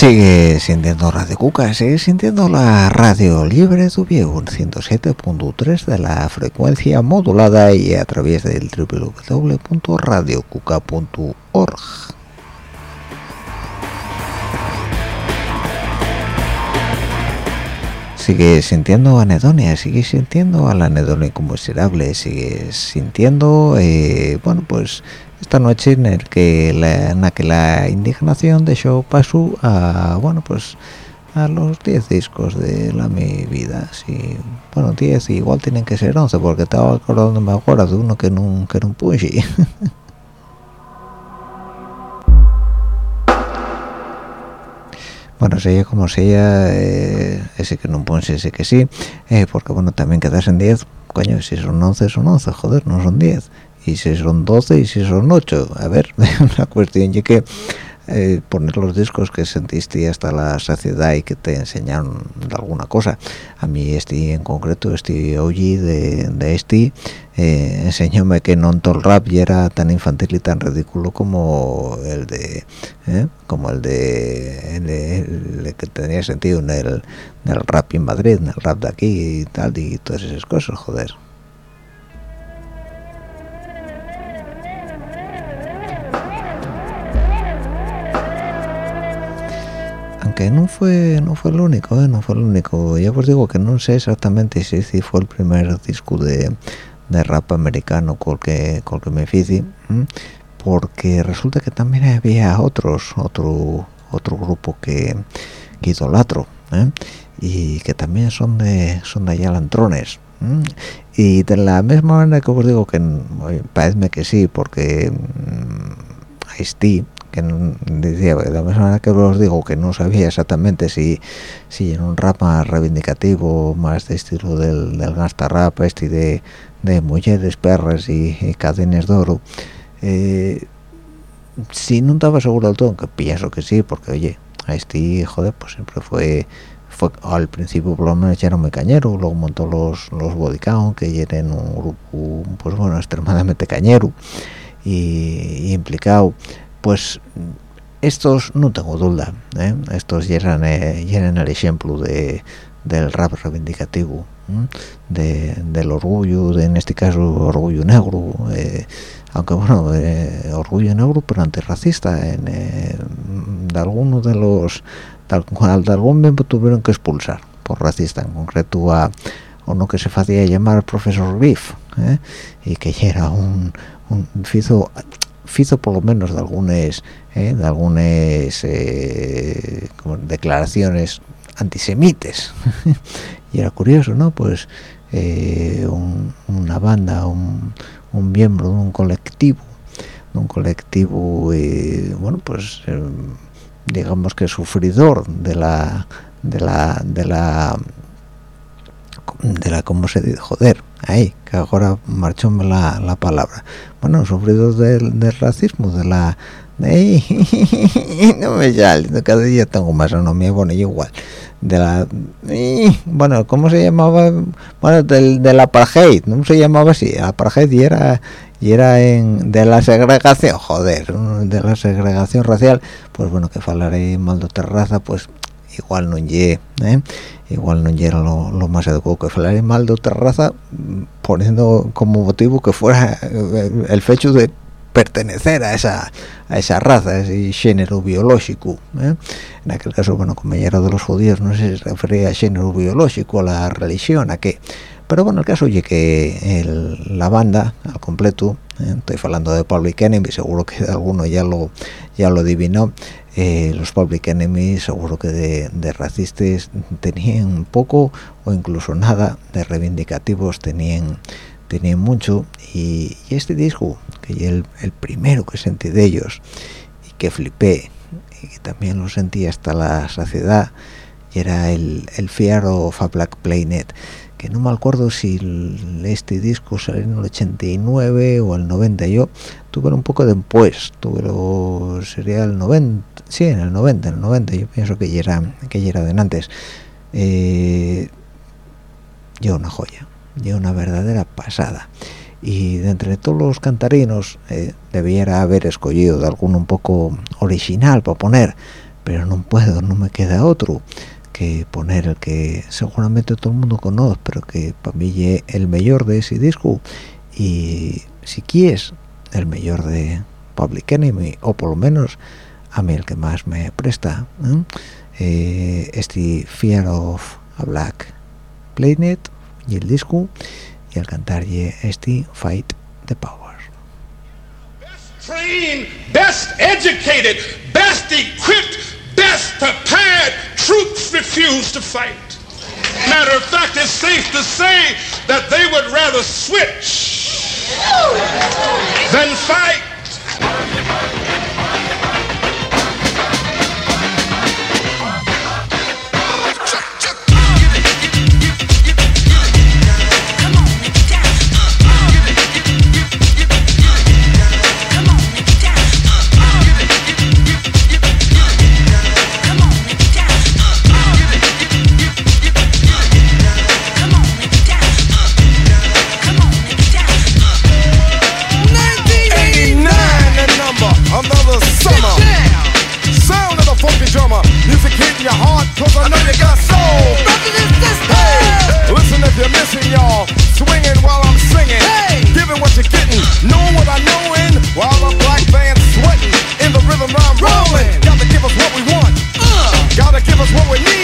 Speaker 2: Sigue sintiendo Radio Cuca, sigue sintiendo la radio libre de Viego, 107.3 de la frecuencia modulada y a través del www.radiocuca.org. Sigue sintiendo anedonia, sigue sintiendo al anedónico miserable, sigue sintiendo, eh, bueno, pues esta noche en el que la, en la que la indignación dejó paso a, bueno, pues a los 10 discos de la mi vida, sí, bueno, 10 igual tienen que ser 11 porque estaba acordándome ahora de uno que no, que no pude. bueno sea como sea eh, ese que no pone ese que sí eh, porque bueno también quedas en 10 coño si son 11 son 11 joder no son 10 y si son 12 y si son 8 a ver la cuestión. Es que eh, poner los discos que sentiste hasta la saciedad y que te enseñaron de alguna cosa. A mí este en concreto este OG de, este eh, enseñóme que no todo el rap ya era tan infantil y tan ridículo como el de ¿eh? como el de, el de- el que tenía sentido en el, en el rap en Madrid en el rap de aquí y tal y todas esas cosas joder aunque no fue no fue el único ¿eh? no fue el único ya os digo que no sé exactamente si, si fue el primer disco de, de rap americano con que con el que me hice porque resulta que también había otros otro otro grupo que, que idolatro ¿eh? y que también son de son de y de la misma manera que os digo que parece que sí porque mm, Ice-T que no- decía de la misma manera que os digo que no sabía exactamente si si en un rap más reivindicativo más de estilo del, del gangsta rap este de, de mujeres perras y, cadenas de oro eh, si no estaba seguro del todo que pienso que sí porque oye este joder pues siempre fue fue al principio por lo menos ya era muy cañero luego montó los los Body Count que eran un grupo pues bueno extremadamente cañero y implicado pues estos no tengo duda ¿eh? estos ya eran, eh, ya eran el ejemplo de del rap reivindicativo de, del orgullo de, en este caso orgullo negro eh, aunque bueno eh, orgullo negro pero antirracista en, eh, de algunos de los de, de algún miembro tuvieron que expulsar por racista en concreto a uno que se hacía llamar profesor Beef ¿eh? y que era un, un fizo fizo por lo menos de algunas ¿eh? de algunas eh, declaraciones antisemites y era curioso no pues eh, un- una banda un, un miembro de un colectivo de un colectivo eh, bueno pues digamos que sufridor de la de la de la de la cómo se dice joder ahí que ahora marchóme la, la palabra. Bueno sufrido del, del racismo de la de no me sale cada día tengo más anomía bueno yo igual de la bueno cómo se llamaba bueno del, del apartheid no se llamaba así apartheid y era y era en de la segregación joder de la segregación racial pues bueno que falaré mal de otra raza pues igual no lle ¿eh? Igual no era lo, más adecuado que hablar mal de otra raza poniendo como motivo que fuera eh, el hecho de pertenecer a esa a esa raza, a ese género biológico ¿eh? en aquel caso, bueno, como ya era de los judíos no se refería a género biológico a la religión, a qué pero bueno, el caso el- la banda al completo, eh, estoy hablando de Public Enemy, seguro que alguno ya lo ya lo adivinó, eh, los Public Enemy seguro que de, de racistas tenían poco o incluso nada, de reivindicativos tenían tenían mucho. Y, y este disco, que es el, el primero que sentí de ellos y que flipé y que también lo sentí hasta la saciedad, y era el, el Fear of a Black Planet que no me acuerdo si el- este disco salió en el 89 o el 90 yo tuve un poco después tuve lo- sería el 90 sí en el 90 en el 90 yo pienso que ya era que ya de antes. Eh, yo una joya yo una verdadera pasada. Y de entre todos los cantarinos eh, debiera haber escogido de alguno un poco original para poner pero no puedo no me queda otro que poner el que seguramente todo el mundo conoce pero que para mí es el mejor de ese disco. Y si quieres el mejor de Public Enemy o por lo menos a mí el que más me presta ¿eh? Este Fear of a Black Planet y el disco y al cantar y este Fight the Power
Speaker 6: trained, best educated, best equipped, best prepared troops refuse to fight. Matter of fact, it's safe to say that they would rather switch than fight.
Speaker 7: Your heart, cause I know you got soul. Hey, listen if you're missing y'all, swinging while I'm singing, giving what you're getting, knowing what I know in, while the black band's sweating, in the rhythm I'm rolling. Gotta give us what we want, gotta give us what we need.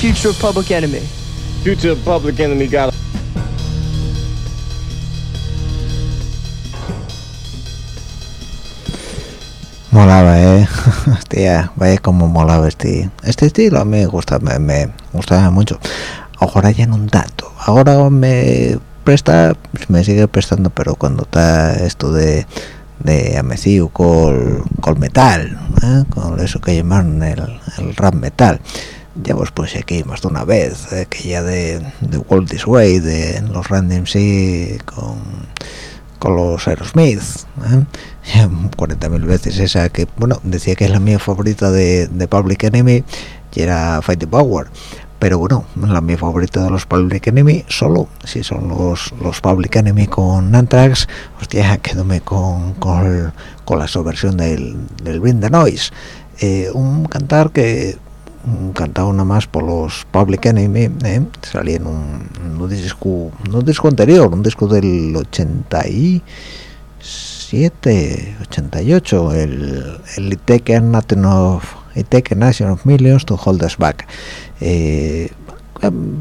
Speaker 8: Future of Public Enemy.
Speaker 9: Future Public Enemy got
Speaker 2: Molaba, eh. Hostia, vaya como molaba este. Este estilo a mí me gusta, me, me gustaba mucho. Ahora ya no tanto. Ahora me presta, me sigue prestando, pero cuando está esto de de ameciu col, col metal, ¿eh? con eso que llamaron el, el rap metal. Ya pues aquí más de una vez, eh, que ya de, de Walt This Way, de los Random C con con los Aerosmith ¿eh? 40.000 veces esa que bueno decía que es la mía favorita de, de Public Enemy y era Fight the Power pero bueno la mía favorita de los Public Enemy solo si son los los Public Enemy con Anthrax hostia con, con, con la subversión del, del Bring the Noise Eh, un cantar que cantado nada más por los Public Enemy ¿eh? salía en un, un disco un disco anterior un disco del 87 88 el el It Take Nation of It Take Nation of Millions to Hold Us Back eh,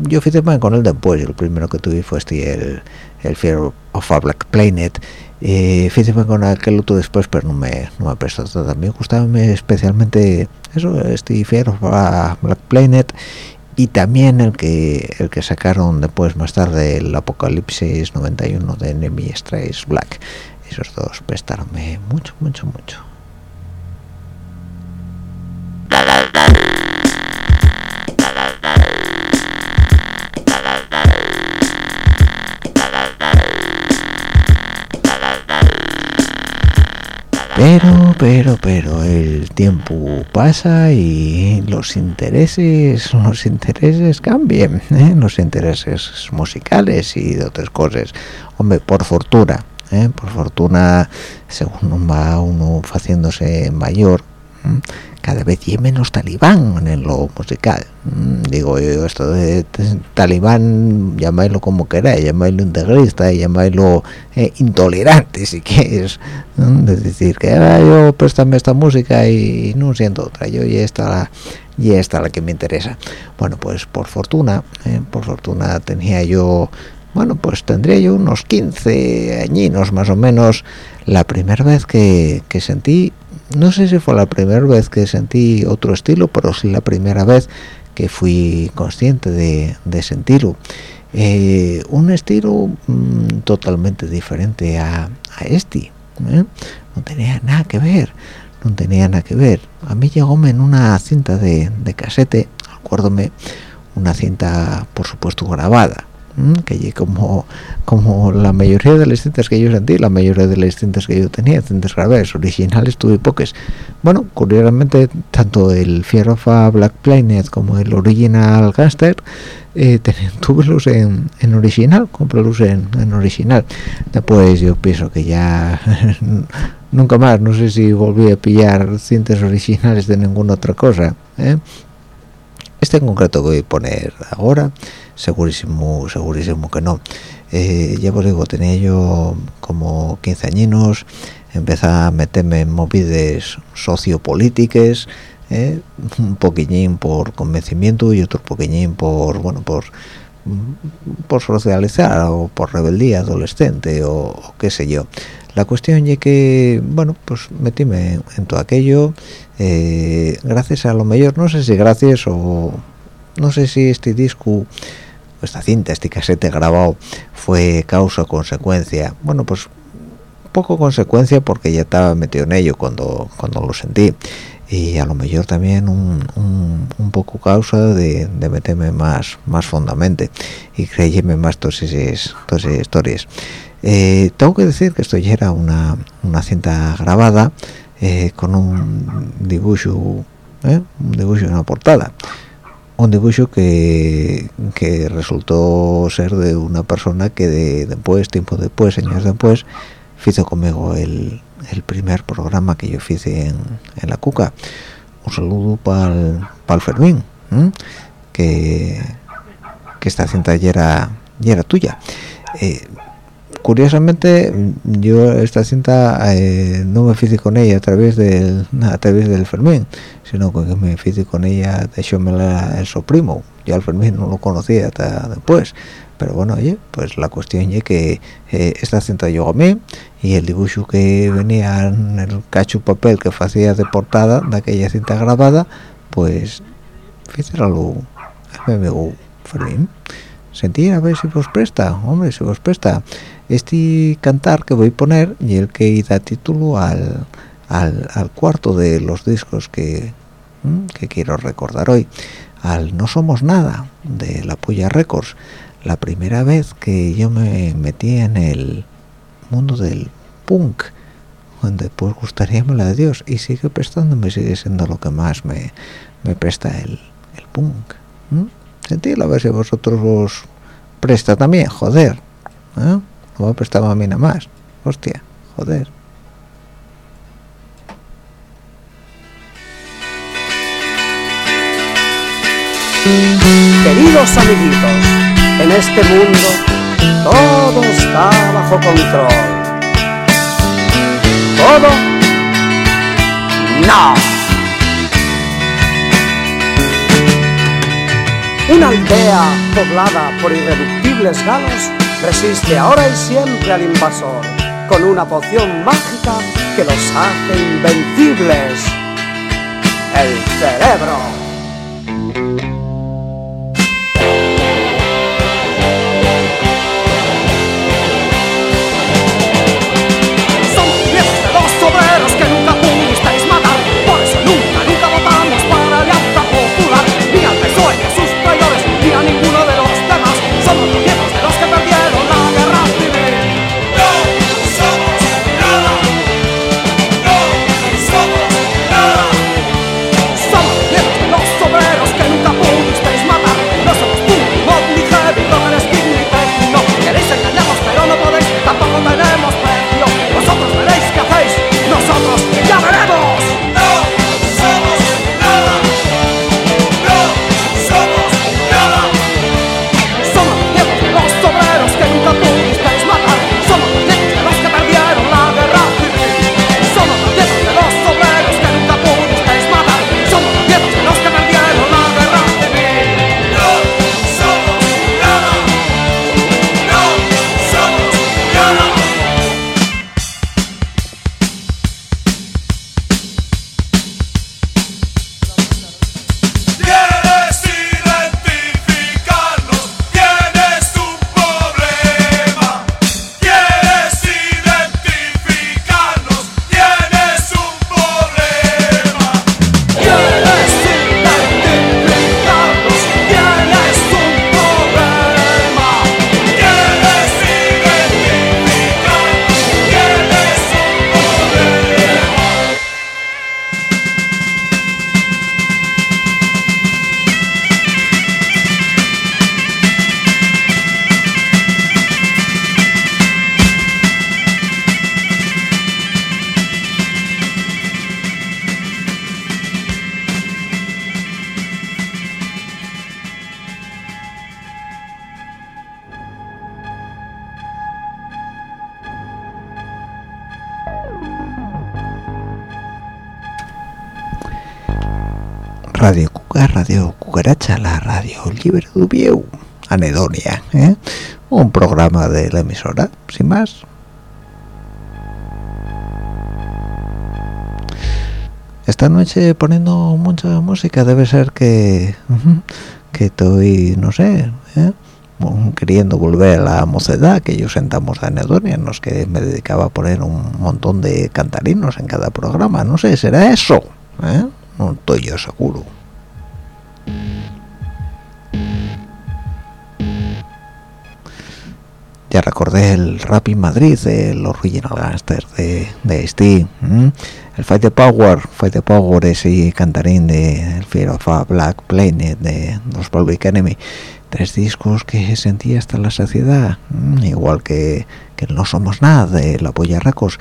Speaker 2: yo fui con él después el primero que tuve fue este el, el Fear of a Black Planet eh, fíjate con aquel otro después pero no me no me prestó también gustaba especialmente eso este Fear of a Black Planet y también el que el que sacaron después más tarde el Apocalipsis 91 de Enemy Strikes Black. Esos dos prestaronme mucho mucho mucho Pero, pero, pero el tiempo pasa y los intereses, los intereses cambian, ¿eh? los intereses musicales y de otras cosas. Hombre, por fortuna, ¿eh? por fortuna, según va uno haciéndose mayor. Cada vez hay menos talibán en lo musical. Mm, Digo yo, esto de talibán, llamáislo como queráis, llamáislo integrista, llamáislo eh, intolerante si quieres. Es decir, que "Ah, yo préstame esta música y, no siento otra, yo y esta la, y esta la que me interesa. Bueno, pues por fortuna, eh, por fortuna tenía yo, bueno, pues tendría yo unos 15 añinos más o menos, la primera vez que sentí no sé si fue la primera vez que sentí otro estilo, pero sí la primera vez que fui consciente de, de sentirlo. Eh, un estilo mm, totalmente diferente a, este. ¿eh? No tenía nada que ver, no tenía nada que ver. A mí llegóme en una cinta de, de acuérdome, una cinta por supuesto grabada ¿m? que lle- como como la mayoría de las cintas que yo sentí la mayoría de las cintas que yo tenía cintas grabadas originales tuve pocas bueno curiosamente tanto el Fear of a Black Planet como el original Gangster eh, tenían tuvelos en, en original comprarlos en, en original después yo pienso que ya nunca más no sé si volví a pillar cintas originales de ninguna otra cosa ¿eh? este en concreto que voy a poner ahora segurísimo segurísimo que no. Eh, ya os digo tenía yo como 15 añinos empecé a meterme en movides sociopolíticas eh, un poquillín por convencimiento y otro poquillín por bueno por por socializar o por rebeldía adolescente o, o qué sé yo. La cuestión es que bueno pues metíme en todo aquello eh, gracias a lo mejor no sé si gracias o no sé si este disco esta cinta este casete grabado fue causa o consecuencia bueno pues poco consecuencia porque ya estaba metido en ello cuando cuando lo sentí y a lo mejor también un, un, un poco causa de, de meterme más más fondamente y creyeme más todas esas, todas esas historias eh, tengo que decir que esto ya era una, una cinta grabada eh, con un dibujo ¿eh? un dibujo en una portada un dibujo que, que resultó ser de una persona que de, después, tiempo después, años después, hizo conmigo el, el primer programa que yo hice en, en la Cuca. Un saludo para el Fermín, que, que esta cinta ya era, ya era tuya. Eh, curiosamente yo esta cinta eh, no me hice con ella a través del a través del Fermín sino que me hice con ella de hecho me la el soprimo yo al Fermín no lo conocía hasta después. Pero bueno oye pues la cuestión es que eh, esta cinta llegó a mí y el dibujo que venía en el cacho papel que hacía de portada de aquella cinta grabada pues fíjalo mi amigo Fermín. Sentir a ver si vos presta hombre si vos presta este cantar que voy a poner y el que da título al, al, cuarto de los discos que, que quiero recordar hoy al No Somos Nada de la Puya Records la primera vez que yo me metí en el mundo del punk donde pues gustaría la de Dios y sigue prestándome sigue siendo lo que más me, me presta el, el punk ¿Mm? a ver si vosotros os presta también joder ¿eh? Me prestaba a mí nada más hostia joder
Speaker 10: Queridos amiguitos, en este mundo todo está bajo control. ¿Todo? No. Una aldea poblada por irreductibles galos resiste ahora y siempre al invasor con una poción mágica que los hace invencibles. El cerebro.
Speaker 2: Cucaracha, la radio libre de Ubieu, Anedonia, ¿eh? un programa de la emisora, sin más. Esta noche poniendo mucha música, debe ser que, que estoy, no sé, ¿eh? queriendo volver a la mocedad que yo sentamos de anedonia en los que me dedicaba a poner un montón de cantarinos en cada programa no sé será eso ¿eh? no estoy yo seguro ya recordé el rap in Madrid el original gangster de, de Steve el Fight the Power Fight the Power ese cantarín de el Fear of a Black Planet de los Public Enemy. Tres discos que sentí hasta la saciedad igual que, que no somos nada de la Polla Records.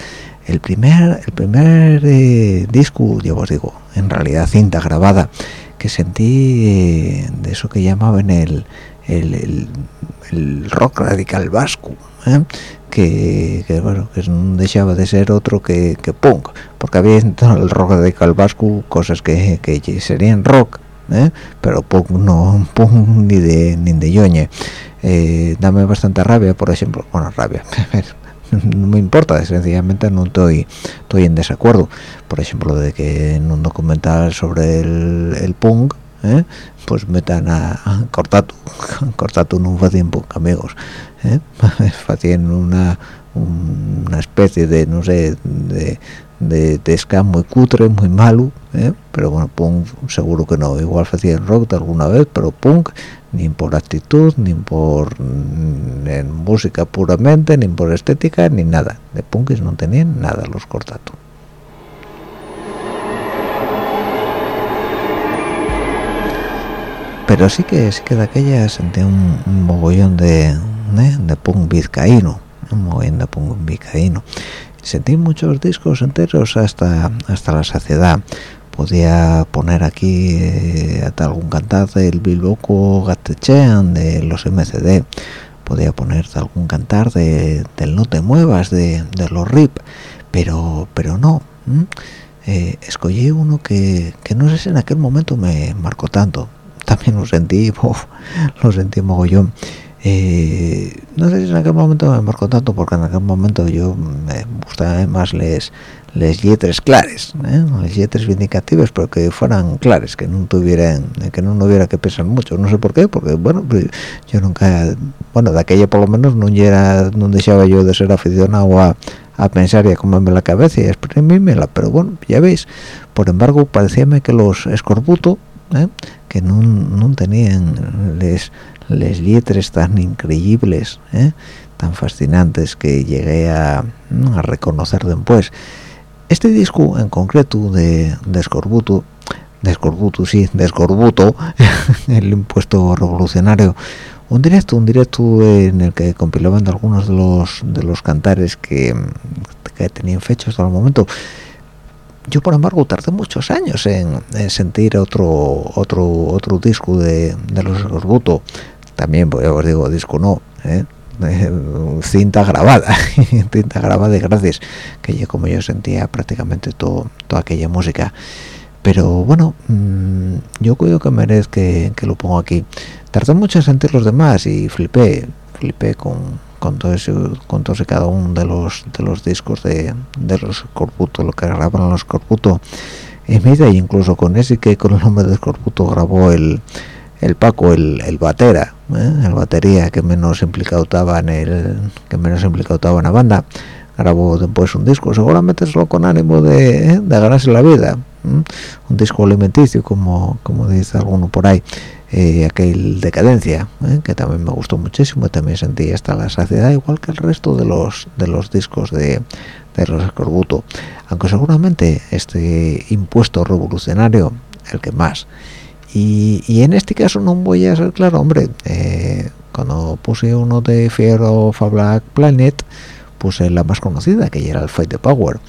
Speaker 2: El primer el primer eh, disco yo os digo en realidad cinta grabada que sentí eh, de eso que llamaban el el, el, rock radical vasco ¿eh? que, que, bueno que no dejaba de ser otro que, punk porque había en el rock radical vasco cosas que, que serían rock ¿eh? pero punk no punk ni de ni de yoñe eh, dame bastante rabia por ejemplo bueno rabia no me importa sencillamente no estoy estoy en desacuerdo por ejemplo de que en un documental sobre el punk ¿eh? pues metan a, a Cortatu Cortatu no punk amigos ¿eh? una una especie de no sé de de, de muy cutre, muy malo, ¿eh? pero bueno, punk seguro que no, igual hacían rock de alguna vez, pero punk ni por actitud, ni por música puramente, ni por estética, ni nada. De punkis no tenían nada los cortatos. Pero sí que sí que de aquella sentí un, mogollón de, ¿eh? de punk vizcaíno, un mogollón de punk vizcaíno. Sentí muchos discos enteros hasta hasta la saciedad. Podía poner aquí eh, hasta algún cantar del Bilboco Gatechean de los MCD podía poner algún cantar de, del No te muevas de, de los RIP pero pero no eh, escogí uno que, que no sé si en aquel momento me marcó tanto también lo sentí uf, lo sentí mogollón. Eh, no sé si en aquel momento me marcó tanto porque en aquel momento yo me gustaban más les les letras claras ¿eh? les letras vindicativas pero que fueran claras que no tuvieran que no hubiera que pensar mucho. No sé por qué porque bueno pues, yo nunca bueno de aquella por lo menos no era no dejaba yo de ser aficionado a, a pensar y a comerme la cabeza y a exprimírmela pero bueno ya veis. Por embargo parecíame que los escorbuto ¿eh? que no, tenían les les letras tan increíbles ¿eh? tan fascinantes que llegué a, a, reconocer después este disco en concreto de, de Escorbuto sí de Escorbuto el impuesto revolucionario un directo un directo en el que compilaban algunos de los de los cantares que, que tenían fechas hasta el momento yo por embargo tardé muchos años en, en, sentir otro otro otro disco de, de los Escorbuto también pues os digo disco no ¿eh? cinta grabada cinta grabada de gracias que yo como yo sentía prácticamente todo toda aquella música. Pero bueno mmm, yo creo que merezco que, que, lo pongo aquí. Tardé mucho en sentir los demás y flipé flipé con con todo eso, con todos y cada uno de los de los discos de, de los Corputo lo que grababan los Corputo. Y mira incluso con ese que con el nombre de Corputo grabó el el Paco, el, el batera, ¿eh? el batería que menos implicado estaba en el, que menos implicado estaba en la banda, grabó después un disco, seguramente solo con ánimo de, de ganarse la vida, un disco alimenticio como, como dice alguno por ahí, eh, aquel Decadencia, ¿eh? que también me gustó muchísimo, también sentí hasta la saciedad, igual que el resto de los de los discos de, de los Escorbuto, aunque seguramente este impuesto revolucionario, el que más, y, y, en este caso no voy a ser claro hombre eh, cuando puse uno de Fear of a Black Planet puse la más conocida que era el Fight the Power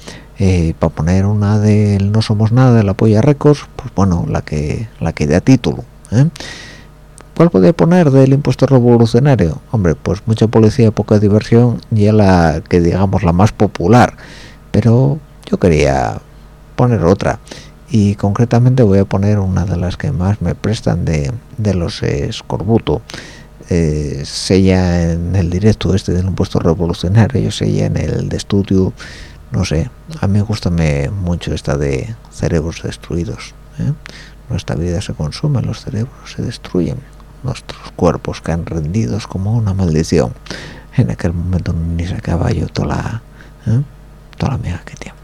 Speaker 2: eh, para poner una del No Somos Nada de la Polla Records pues bueno la que la que da título ¿eh? ¿cuál podía poner del impuesto revolucionario? hombre pues mucha policía poca diversión y la que digamos la más popular pero yo quería poner otra y concretamente voy a poner una de las que más me prestan de, de los escorbuto eh, sella en el directo este del impuesto revolucionario yo sella en el de estudio no sé a mí gusta mucho esta de cerebros destruidos ¿eh? nuestra vida se consume los cerebros se destruyen nuestros cuerpos caen rendidos como una maldición en aquel momento ni se acaba yo toda la ¿eh? toda la amiga que tiene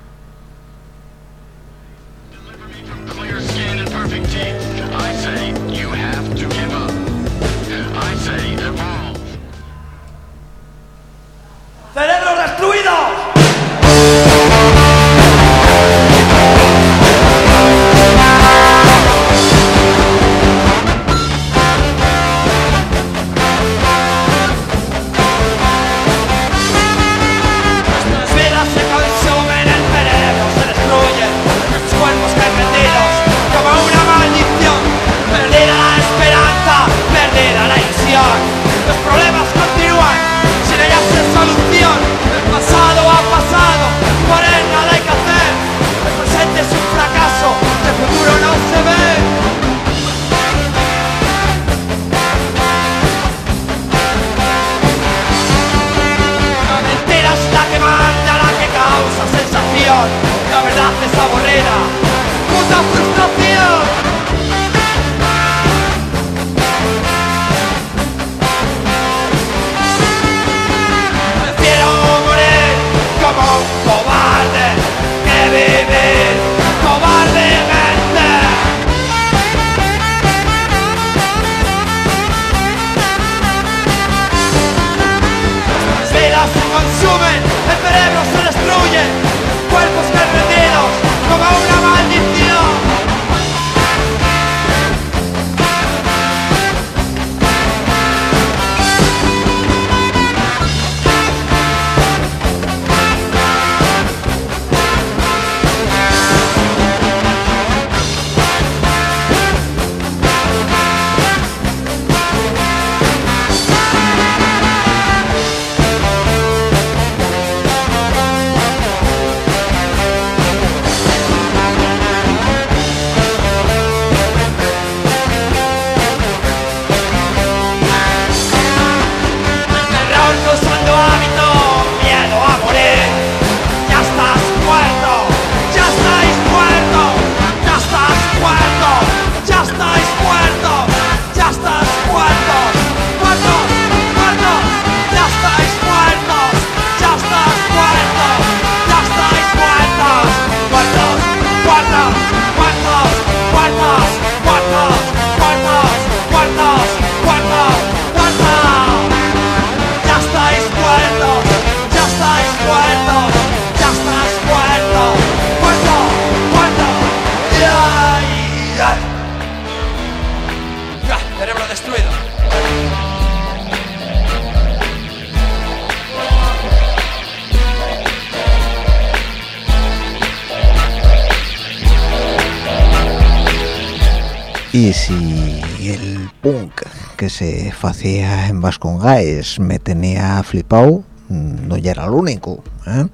Speaker 2: Y si el punk que se hacía en Vascongaes me tenía flipado, mm, no ya era el único. ¿eh?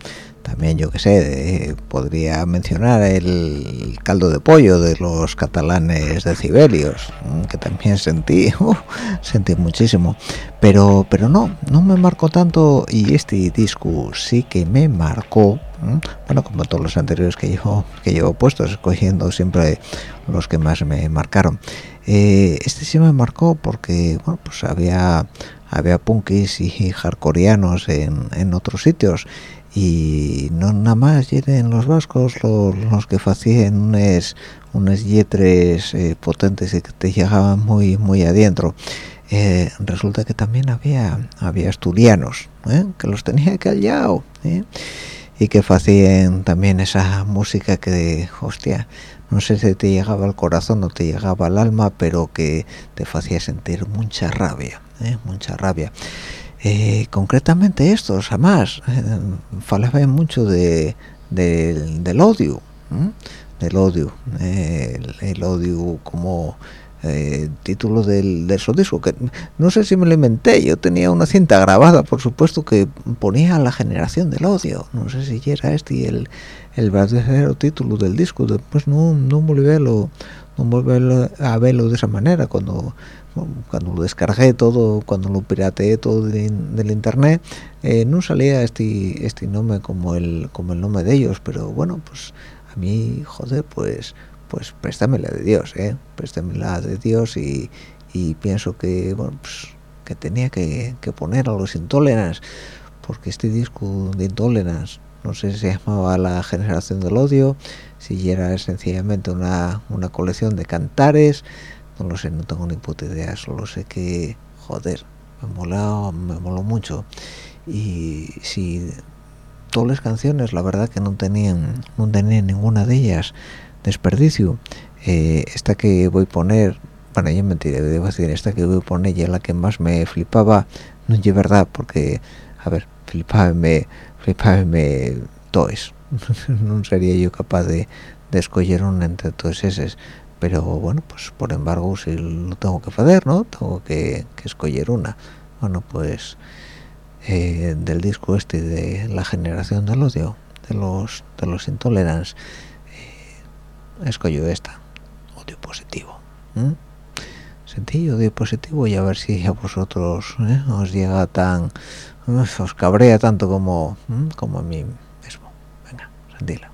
Speaker 2: También yo que sé, podría mencionar el caldo de pollo de los catalanes de Cibelios, mm, que también sentí, uh, sentí muchísimo. Pero, pero no, no me marcó tanto y este disco sí que me marcó. ¿eh? Bueno, como todos los anteriores que yo que llevo puestos, escogiendo siempre los que más me marcaron. Eh, este sí me marcó porque bueno, pues había había punkis y hardcoreanos en, en otros sitios y no nada más en los vascos los, los que hacían unas unas yetres eh, potentes y que te llegaban muy muy adentro eh, resulta que también había había asturianos ¿eh? que los tenía callado ¿eh? y que hacían también esa música que hostia no sé si te llegaba al corazón o te llegaba al alma pero que te hacía sentir mucha rabia mucha rabia eh, concretamente estos además eh, mucho de, de- del odio del odio. El, el odio como eh, título del, del su disco que no sé si me lo inventé. Yo tenía una cinta grabada por supuesto que ponía la generación del odio. No sé si era este el el verdadero título del disco. Después no no volví a verlo no volví a verlo de esa manera cuando cuando lo descargué todo cuando lo pirateé todo de- del internet eh, no salía este este nombre como el como el nombre de ellos pero bueno pues a mí joder pues pues préstamela de Dios eh préstamela de Dios y, y pienso que bueno pues que tenía que, que poner a los Intolerance porque este disco de Intolerance no sé si se llamaba la generación del odio si era sencillamente una, una colección de cantares no lo sé no tengo ni puta idea solo sé que joder me moló me moló mucho. Y si todas las canciones la verdad que no tenían no tenían ninguna de ellas desperdicio. Eh, esta que voy a poner bueno ya mentira debo decir esta que voy a poner ya la que más me flipaba no es verdad porque a ver flipábame flipábame toes. No sería yo capaz de, de escoger una entre todos esos pero bueno pues por embargo si lo tengo que hacer no tengo que, escoger una. Bueno pues eh, del disco este de la generación del odio de los de los intolerants eh, esta odio positivo ¿m? sencillo odio positivo y a ver si a vosotros ¿eh? os llega tan os cabrea tanto como como a mí mismo. Venga sentila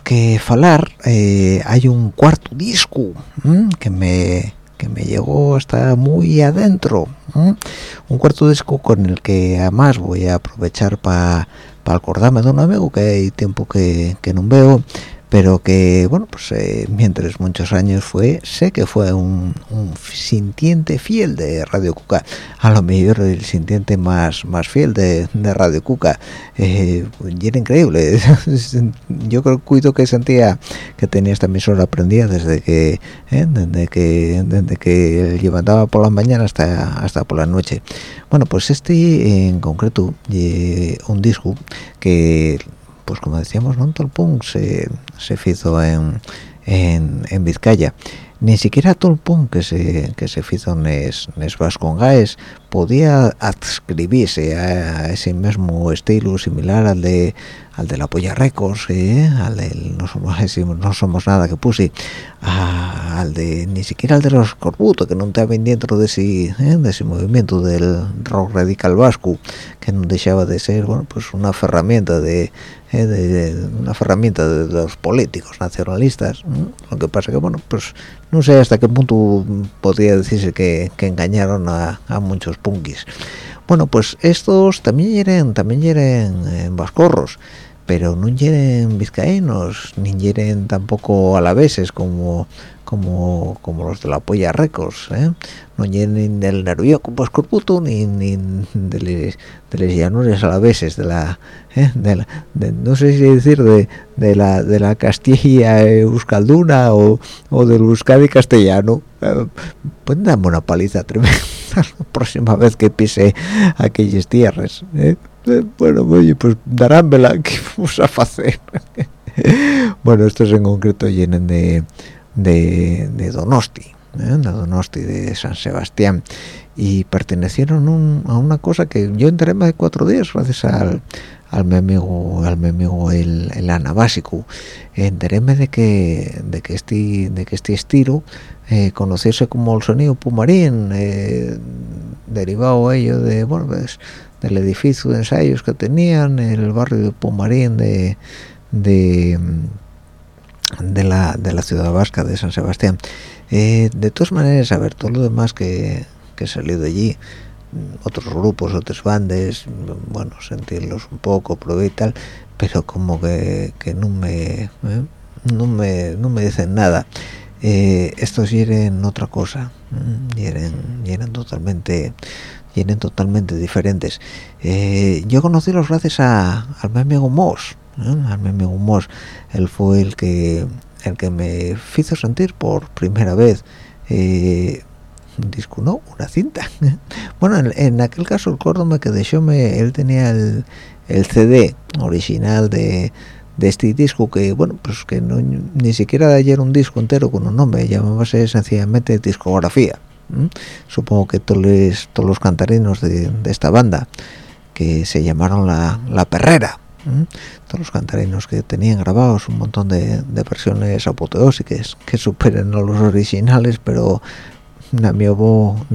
Speaker 11: que
Speaker 2: falar, eh, hay un cuarto disco que me que me llegó hasta muy adentro. Un cuarto disco con el que además voy a aprovechar para acordarme de un amigo que hay tiempo que, que no veo, pero que bueno pues eh, mientras muchos años fue sé que fue un, un, sintiente fiel de Radio Cuca a lo mejor el sintiente más más fiel de, Radio Cuca. Eh, y era increíble. Yo creo cuido que sentía que tenía esta emisora aprendida desde que eh, desde que desde que levantaba por la mañana hasta hasta por la noche. Bueno pues este en concreto un disco que pues como decíamos no punk se, se hizo en, en, en Vizcaya. Ni siquiera punk que se que se hizo en Vascongaes podía adscribirse a ese mismo estilo similar al de al de la Polla Records, ¿eh? al del no somos no somos nada que puse, a, al de ni siquiera al de los Corbuto, que no estaban dentro de ese, ¿eh? de ese movimiento del rock radical vasco, que no dejaba de ser bueno pues una herramienta de, ¿eh? de, de, una herramienta de los políticos nacionalistas. Lo que pasa que bueno pues no sé hasta qué punto podría decirse que, que engañaron a, a muchos punkis. Bueno, pues estos también hieren, también hieren en vascorros, pero no hieren vizcaínos, ni hieren tampoco alaveses como como como los de la Polla Records, ¿eh? no hieren del nervio como escorputo ni, ni de les, de les llanuras alaveses de la, ¿eh? de la de, no sé si decir de, de la de la Castilla Euskalduna o, o del Euskadi castellano eh, pues una paliza tremenda la próxima vez que pise aquellas tierras ¿eh? Bueno oye pues daránmela que vamos a hacer bueno estos en concreto llenen de de, de Donosti ¿eh? de Donosti de San Sebastián. Y pertenecieron un, a una cosa que yo enteré más de cuatro días gracias al al mi amigo al mi amigo el, el anabásico. Enteréme de que de que este de que este estilo eh, conociese como el sonido pumarín eh, derivado ello de bueno pues, del edificio de ensayos que tenían el barrio de pumarín de de de la, de la ciudad vasca de San Sebastián eh, de todas maneras a ver todo lo demás que, que he salido de allí otros grupos otras bandas bueno sentirlos un poco probé y tal pero como que, que no me ¿eh? no me no me dicen nada eh, estos hieren otra cosa hieren, hieren totalmente hieren totalmente diferentes. Eh, yo conocí los gracias a, al mi amigo Moss al mi amigo Moss él fue el que el que me hizo sentir por primera vez eh, un disco no una cinta. Bueno en, en, aquel caso el córdoba que dejó me él tenía el, el CD original de, de este disco que bueno pues que no, ni siquiera de ayer un disco entero con un nombre llamábase sencillamente discografía Supongo que todos los, cantarinos de, esta banda que se llamaron la, la perrera todos los cantarinos que tenían grabados un montón de, de versiones apoteósicas que superen a los originales pero una mi,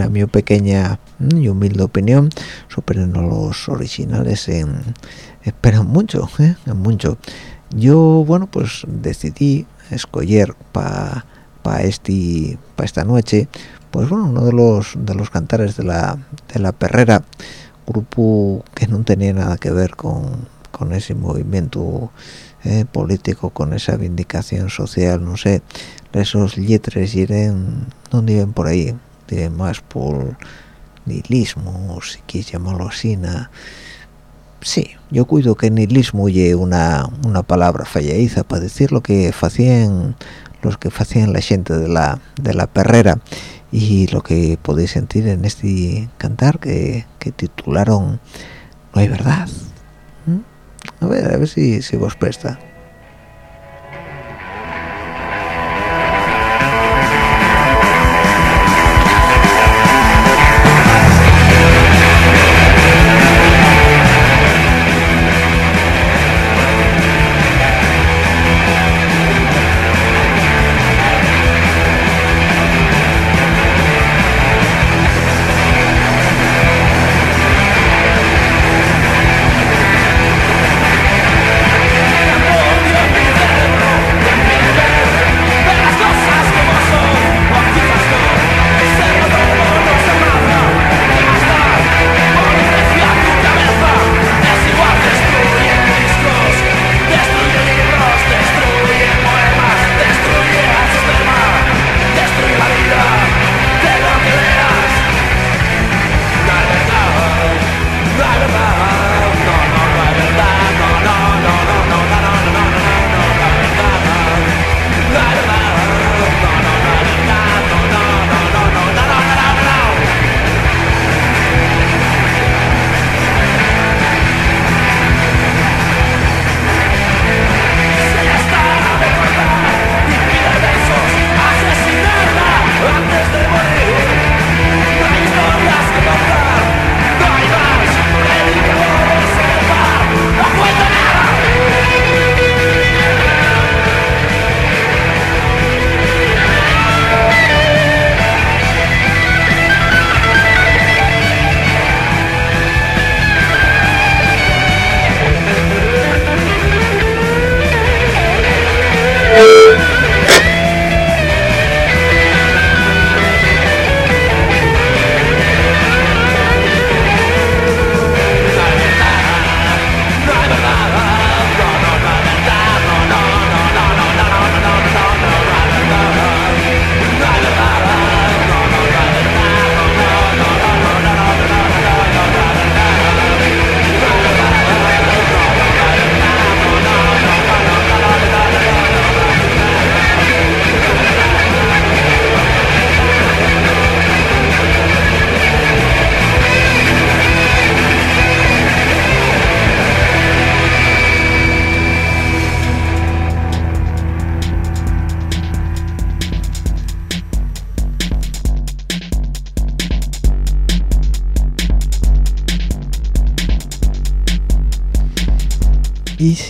Speaker 2: mi pequeña y humilde opinión superen a los originales en esperan mucho ¿eh? en mucho. Yo bueno pues decidí escoger para pa este para esta noche pues bueno uno de los de los cantares de la de la perrera grupo que no tenía nada que ver con, con ese movimiento eh, político con esa vindicación social no sé esos letras irán donde iban por ahí diré más por nihilismo si quieres llamarlo así sí yo cuido que nihilismo oye una, una palabra falladiza para decir lo que hacían los que hacían la gente de la de la perrera y lo que podéis sentir en este cantar que, que titularon no hay verdad ¿Mm? a ver a ver si, si vos presta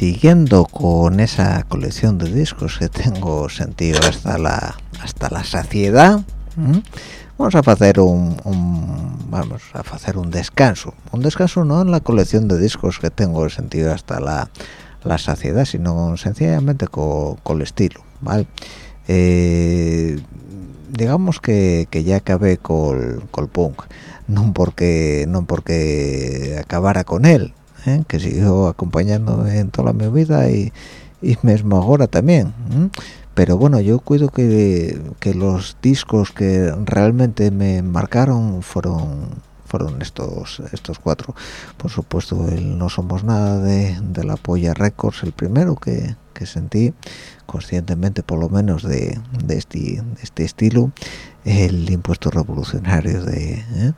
Speaker 2: siguiendo con esa colección de discos que tengo sentido hasta la hasta la saciedad, vamos a hacer un, vamos a hacer un descanso, un descanso no en la colección de discos que tengo sentido hasta la, la saciedad, sino sencillamente con, el estilo, ¿vale? Eh, digamos que, que, ya acabé con el punk, no porque no porque acabara con él, ¿eh? que siguió acompañándome en toda mi vida y, y mismo ahora también ¿eh? pero bueno yo cuido que, que, los discos que realmente me marcaron fueron fueron estos estos cuatro por supuesto el no somos nada de, de la polla records el primero que, que, sentí conscientemente por lo menos este, de este estilo el impuesto revolucionario de, ¿eh?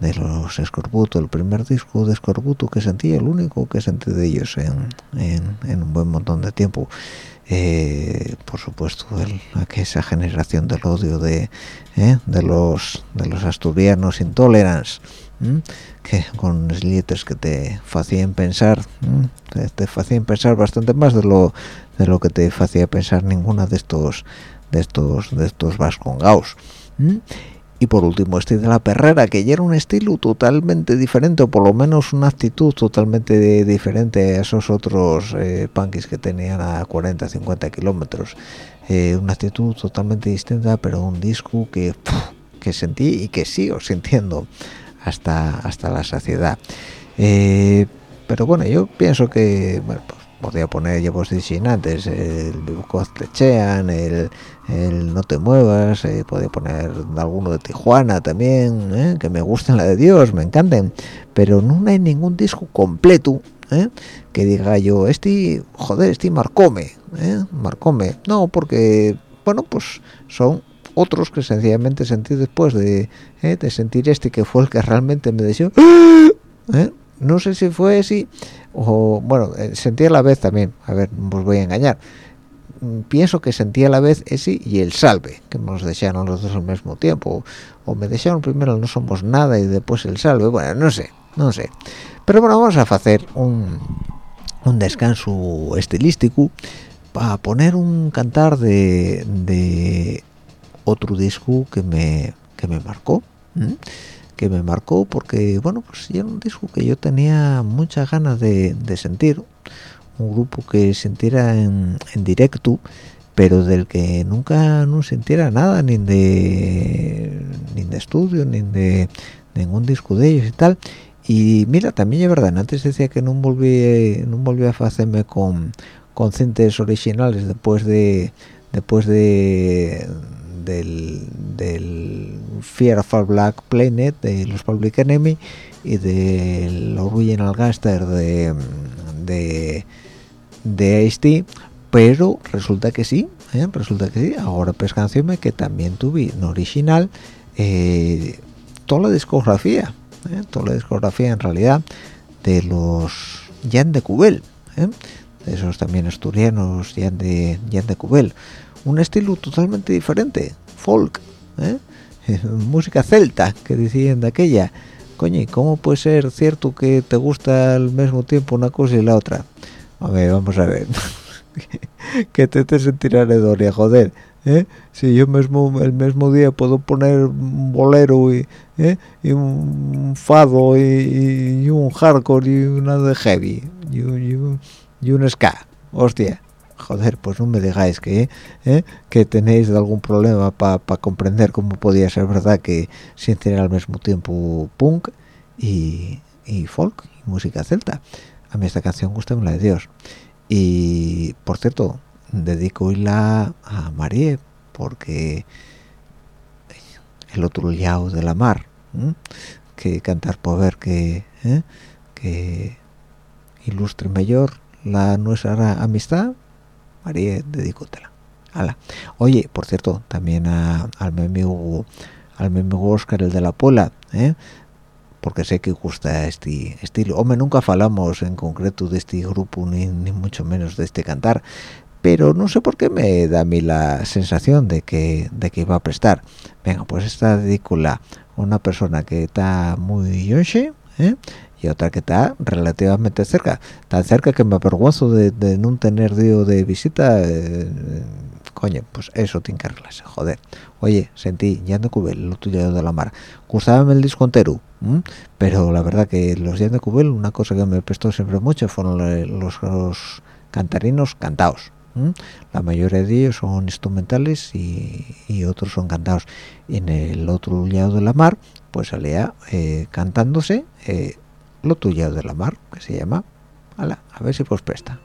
Speaker 2: de los Escorbuto, el primer disco de Escorbuto que sentí, el único que sentí de ellos en, en, un buen montón de tiempo. Eh, por supuesto, esa generación del odio de, eh, de los de los asturianos que con letras que te hacían pensar, te hacían pensar bastante más de lo de lo que te hacía pensar ninguna de estos de estos de estos vascongaos y por último este de la perrera que ya era un estilo totalmente diferente o por lo menos una actitud totalmente diferente a esos otros eh, punkis que tenían a 40 50 kilómetros. Eh, una actitud totalmente distinta pero un disco que que sentí y que sigo sintiendo hasta hasta la saciedad. Eh, pero bueno yo pienso que bueno, pues, podría poner ya vos antes el Techean, el, el No te muevas, eh, poner alguno de Tijuana también, eh, que me gusten la de Dios, me encanten, pero no hay ningún disco completo eh, que diga yo, este, joder, este marcome, eh, marcome, no, porque, bueno, pues son otros que sencillamente sentí después de, eh, de sentir este que fue el que realmente me deseó, ¿eh? no sé si fue así o bueno eh, sentí a la vez también a ver os voy a engañar. Mm, pienso que sentí a la vez ese y el salve que nos desearon los dos al mismo tiempo. O me desearon primero no somos nada y después el salve bueno no sé no sé. Pero bueno vamos a hacer un, un descanso estilístico para poner un cantar de, de otro disco que me que me marcó que me marcó porque bueno pues era un disco que yo tenía muchas ganas de, sentir un grupo que sintiera en, directo pero del que nunca no sintiera nada ni de ni de estudio ni de, ningún disco de ellos y tal. Y mira también es verdad antes decía que no volví no volví a hacerme con con cintas originales después de después de del, del Fear of a Black Planet de los Public Enemy y del Original Gangster de de, de pero resulta que sí ¿eh? resulta que sí ahora pescancióme que también tuve en original eh, toda la discografía ¿eh? toda la discografía en realidad de los Jan de Cubel de esos también asturianos Jan de, Jan de Cubel un estilo totalmente diferente, folk, ¿eh? música celta, que decían de aquella. Coño, ¿cómo puede ser cierto que te gusta al mismo tiempo una cosa y la otra? A ver, vamos a ver. que te te sentirás Doria, joder. ¿eh? Si yo mismo el mismo día puedo poner un bolero y, ¿eh? y un fado y, un hardcore y una de heavy y, y, y un ska, hostia joder, pues no me digáis que, ¿eh? que tenéis algún problema para comprender cómo podía ser verdad que sienten al mismo tiempo punk y, folk y música celta. A mí esta canción gusta la de Dios. Y, por cierto, dedico la a Marie porque el otro lado de la mar, que cantar por ver que, ¿eh? que ilustre mayor la nuestra amistad María, dedícotela. Ala. Oye, por cierto, también al mi amigo, al mi amigo Oscar, el de la Pola, ¿eh? porque sé que gusta este estilo. Hombre, nunca falamos en concreto de este grupo, ni, ni mucho menos de este cantar, pero no sé por qué me da a mí la sensación de que, de que iba a prestar. Venga, pues esta dedícula a una persona que está muy yonche, ¿eh?
Speaker 12: Y otra que está relativamente cerca. Tan cerca que me avergüenzo de, de no tener día de visita eh, coño pues eso tiene que arreglarse joder. Oye sentí ya de Cubel lo tuyo de la mar. Gustábame el disco entero ¿m? pero la verdad que los de Cubel una cosa que me prestó siempre mucho fueron los, los cantarinos cantados la mayoría de ellos son instrumentales y, y otros son cantados en el otro lado de la mar pues salía eh, cantándose eh, lo tuyo de la mar que se llama Ala, a ver si pues presta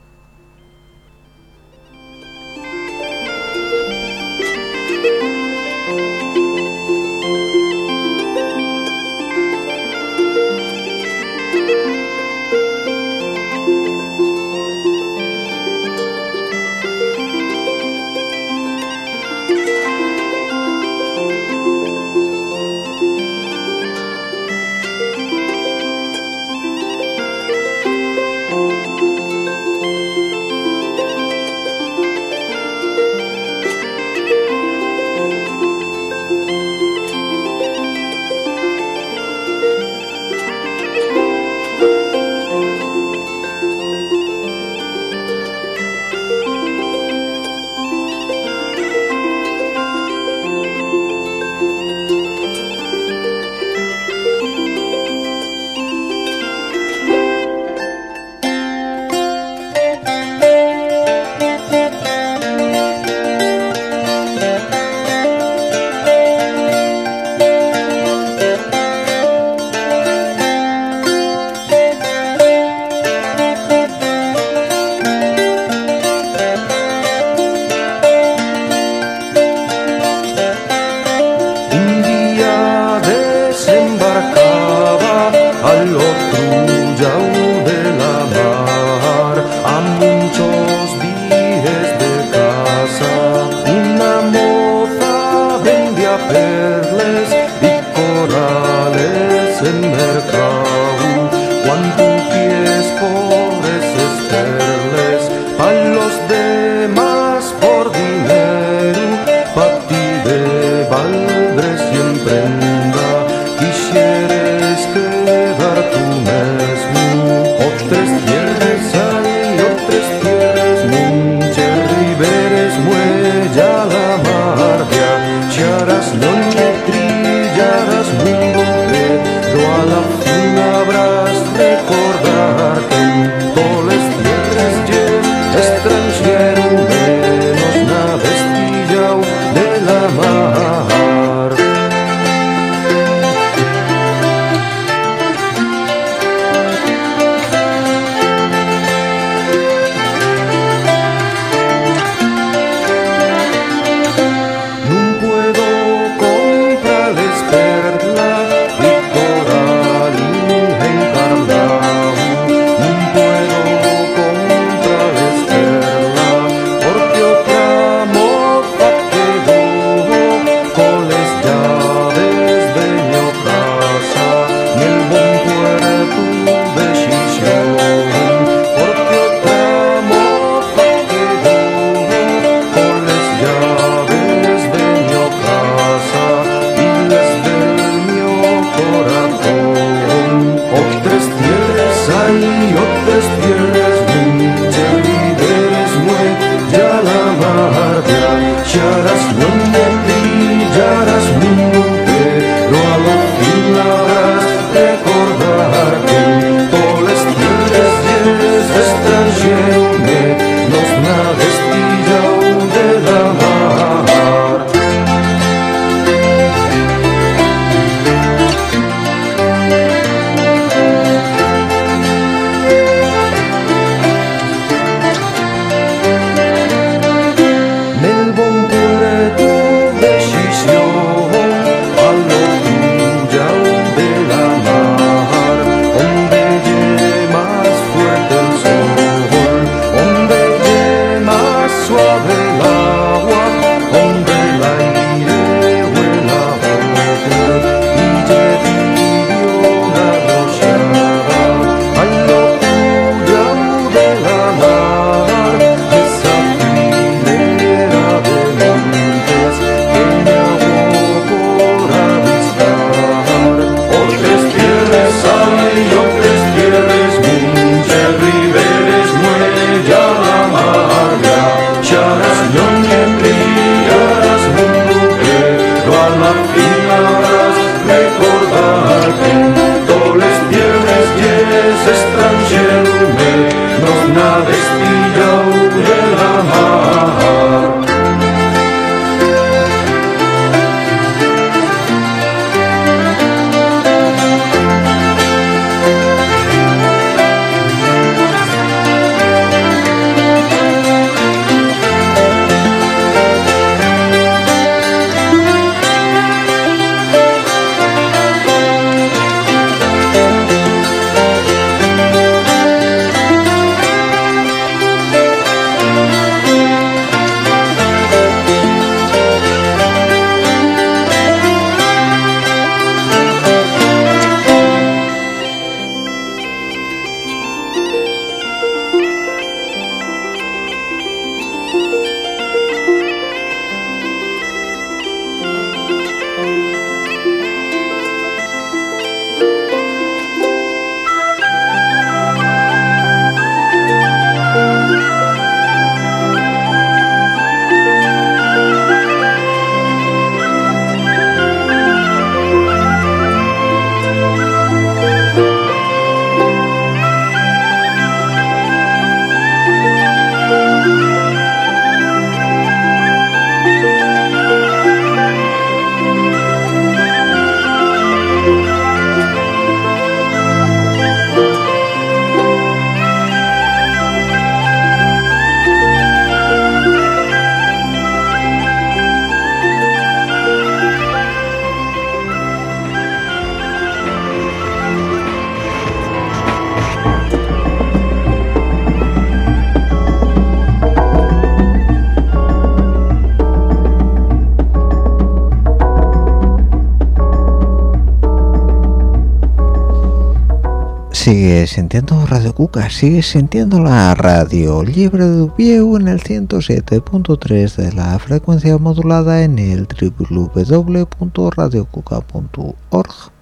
Speaker 2: Sigue sintiendo Radio Cuca, sigue sintiendo la radio libre de Ubieu en el 107.3 de la frecuencia modulada en el www.radiocuca.org.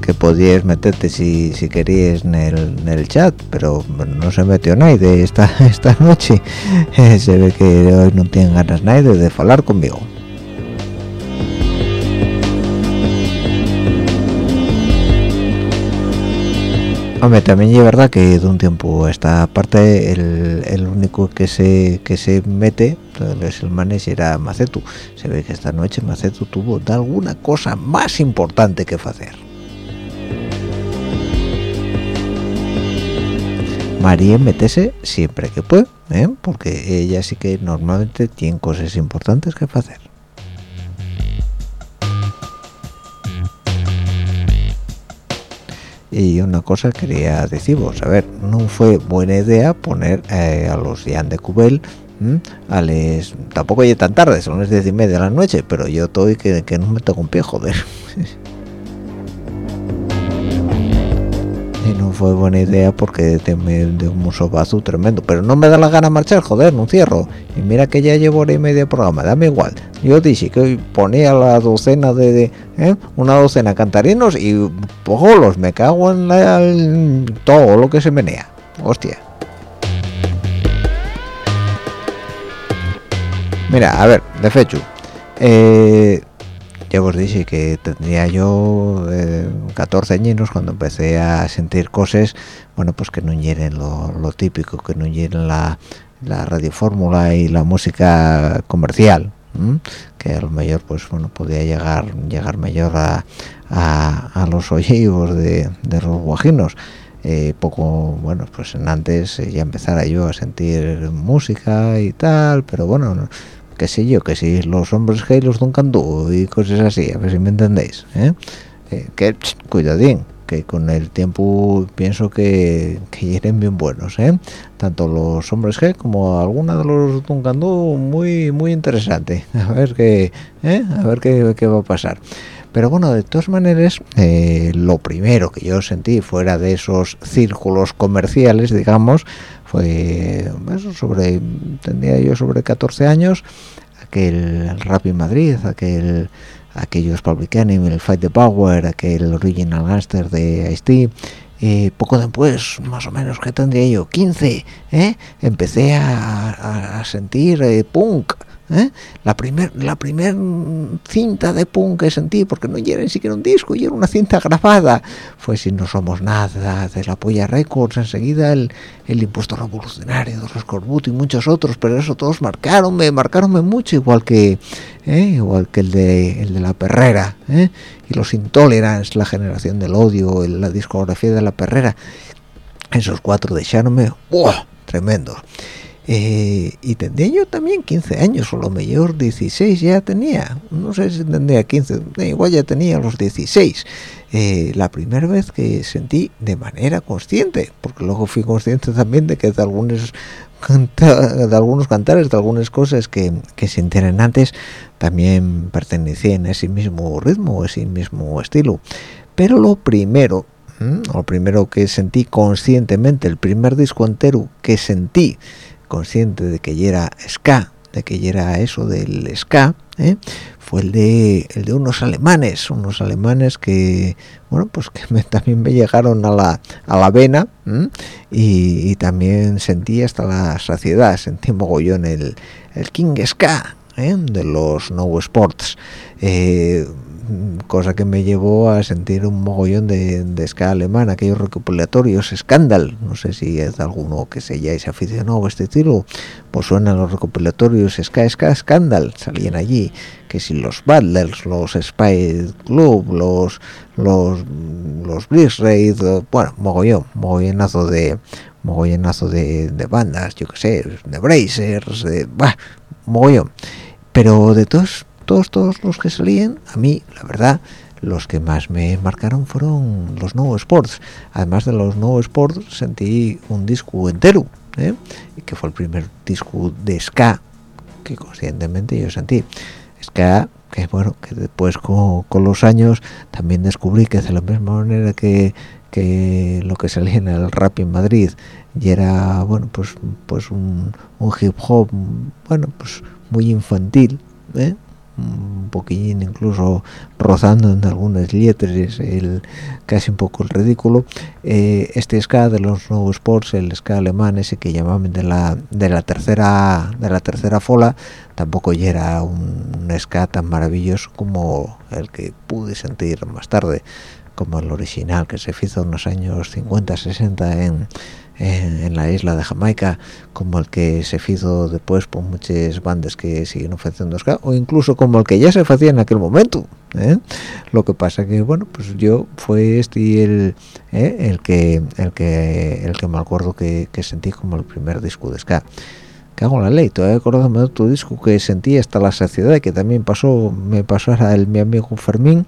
Speaker 2: Que podíais meterte si, si queríais en el, chat, pero no se metió nadie esta, esta noche. Se ve que hoy no tienen ganas nadie de hablar conmigo. Hombre, también es verdad que de un tiempo esta parte el, el único que se que se mete es el manes era Macetu. Se ve que esta noche Macetu tuvo de alguna cosa más importante que hacer. María metese siempre que puede, ¿eh? porque ella sí que normalmente tiene cosas importantes que hacer. Y una cosa quería deciros a ver no fue buena idea poner eh, a los Jan de Cubel ¿m? a les tampoco ya tan tarde son las diez y media de la noche pero yo estoy que, que no me toco un pie joder y no fue buena idea porque me de un sobazo tremendo pero no me da la gana marchar joder no cierro y mira que ya llevo hora y media de programa dame igual. Yo dije que ponía la docena de, ¿eh? una docena cantarinos y pojolos me cago en, en todo lo que se menea. Hostia. Mira a ver de fecho eh, ya os dije que tendría yo eh, 14 años cuando empecé a sentir cosas bueno pues que no hieren lo, lo típico que no hieren la la radiofórmula y la música comercial que a lo mejor pues bueno podía llegar llegar mejor a, a, los oídos de, de los guajinos. Eh, poco bueno pues antes eh, ya empezara yo a sentir música y tal pero bueno no- qué sé yo que si los hombres que los Duncan Du y cosas así a ver si me entendéis ¿eh? Eh, que cuidadín que con el tiempo pienso que, que vienen bien buenos ¿eh? tanto los hombres G como alguna de los Duncan Du muy muy interesante a ver qué ¿eh? a ver qué, qué va a pasar pero bueno de todas maneras eh, lo primero que yo sentí fuera de esos círculos comerciales digamos fue eso sobre tendría yo sobre 14 años aquel rap en Madrid aquel aquellos Public Enemy el Fight the Power aquel Original Gangster de Ice-T eh, poco después más o menos que tendría yo 15 ¿eh? empecé a sentir eh, punk ¿eh? la primer la primer cinta de punk que sentí porque no era ni siquiera un disco era una cinta grabada fue si no somos nada de la polla records enseguida el, el impuesto revolucionario de los Corbut y muchos otros pero eso todos marcaronme marcaronme mucho igual que ¿eh? igual que el de el de la perrera ¿eh? y los intolerance la generación del odio la discografía de la perrera esos cuatro dejáronme ¡buah! tremendo eh, y tendría yo también 15 años o lo mejor 16 ya tenía. No sé si tendría 15 eh, igual ya tenía los 16 eh, la primera vez que sentí de manera consciente porque luego fui consciente también de que de algunos canta- de algunos cantares de algunas cosas que, que se enteren antes también pertenecían a ese mismo ritmo a ese mismo estilo. Pero lo primero ¿m? lo primero que sentí conscientemente el primer disco entero que sentí consciente de que ya era ska de que ya era eso del ska ¿eh? fue el de el de unos alemanes unos alemanes que bueno pues que me- también me llegaron a la a la vena y también sentí hasta la saciedad sentí mogollón el el king ska ¿eh? de los no sports eh, cosa que me llevó a sentir un mogollón de, de ska alemán, aquellos recopilatorios Scandal, no sé si es alguno que se ya se a este estilo, pues suenan los recopilatorios Ska, Ska, Scandal, salían allí, que si los Butlers, los Spy Club, los los los Blitz Raid, bueno, mogollón, mogollonazo de mogollonazo de, bandas, yo que sé, de Brazers, de, bah, mogollón. Pero de todos, todos, todos los que salían, a mí, la verdad, los que más me marcaron fueron los No Sports. Además de los No Sports, sentí un disco entero, ¿eh? que fue el primer disco de ska que conscientemente yo sentí. Ska que bueno que después con, con los años también descubrí que de la misma manera que que lo que salía en el rap en Madrid y era bueno pues pues un, un hip hop bueno pues muy infantil ¿eh? Un poquillín incluso rozando en algunas letras el casi un poco el ridículo eh, este ska de los nuevos sports el ska alemán ese que llamaban de la de la tercera de la tercera fola tampoco era un, un tan maravilloso como el que pude sentir más tarde como el original que se hizo en los años 50 60 en en, en la isla de Jamaica como el que se hizo después por muchas bandas que siguen ofreciendo ska o incluso como el que ya se hacía en aquel momento ¿eh? lo que pasa que bueno pues yo fue este el ¿eh? el que el que el que me acuerdo que, que sentí como el primer disco de ska cago en la ley, todavía acordándome de otro disco que sentí hasta la saciedad y que también pasó, me pasó a el, mi amigo Fermín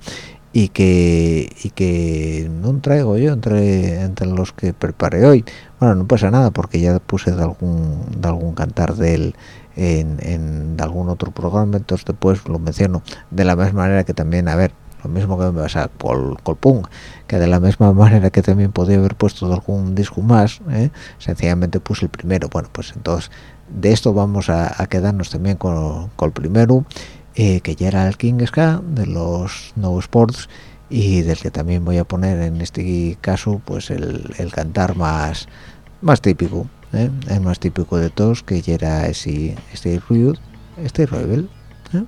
Speaker 2: y que y que no traigo yo entre entre los que preparé hoy. Bueno no pasa nada porque ya puse de algún de algún cantar de él en, de algún otro programa entonces después lo menciono. De la misma manera que también a ver lo mismo que me pasa con Colpung que de la misma manera que también podía haber puesto de algún disco más ¿eh? sencillamente puse el primero. Bueno pues entonces de esto vamos a, a quedarnos también con, con el primero eh, que ya era el King Ska de los No Sports y del que también voy a poner en este caso pues el, el cantar más más típico ¿eh? el más típico de todos que ya era ese este ruido este rebel ¿eh?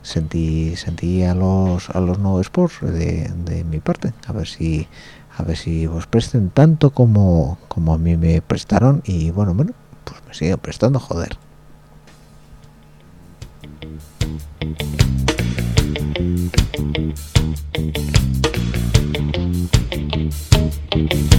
Speaker 2: sentí sentí a los a los No Sports de, de mi parte a ver si a ver si os presten tanto como como a mí me prestaron y bueno bueno pues me siguen prestando joder
Speaker 13: Thank you.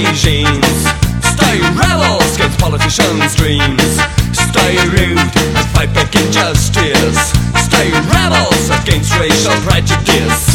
Speaker 13: Regimes. Stay rebels against politicians' dreams. Stay rude and fight back injustice. Stay rebels against racial prejudice.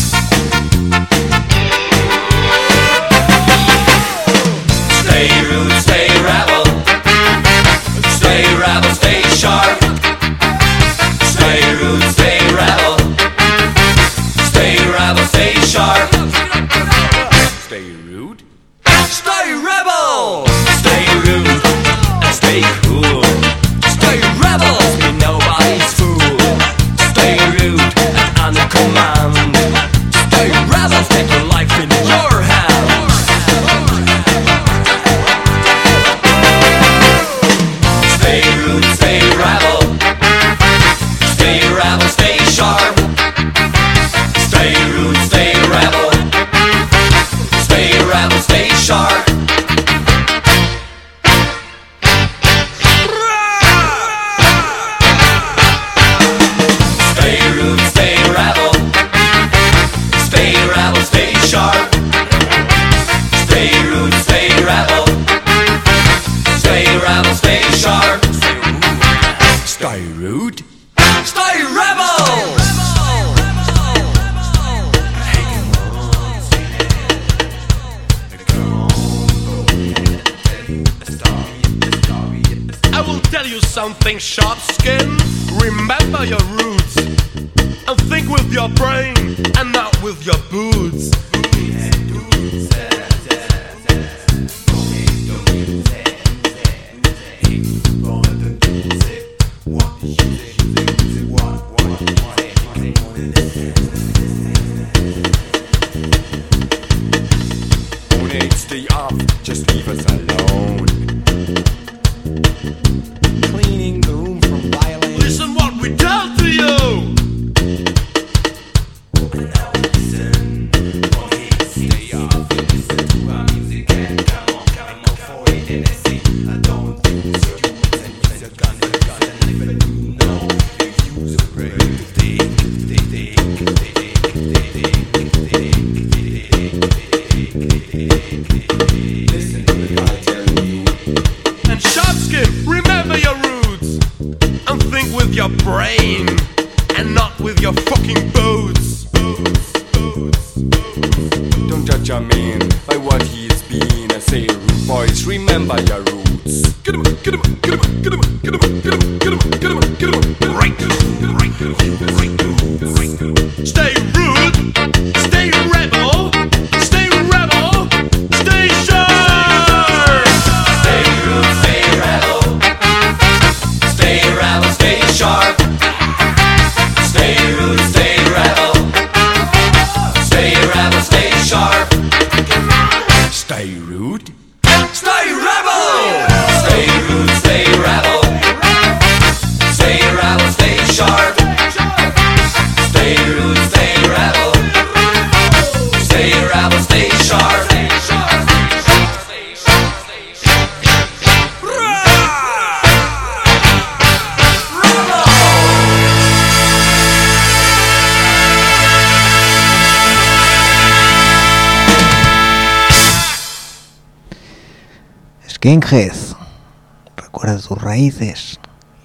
Speaker 2: Recuerda tus raíces,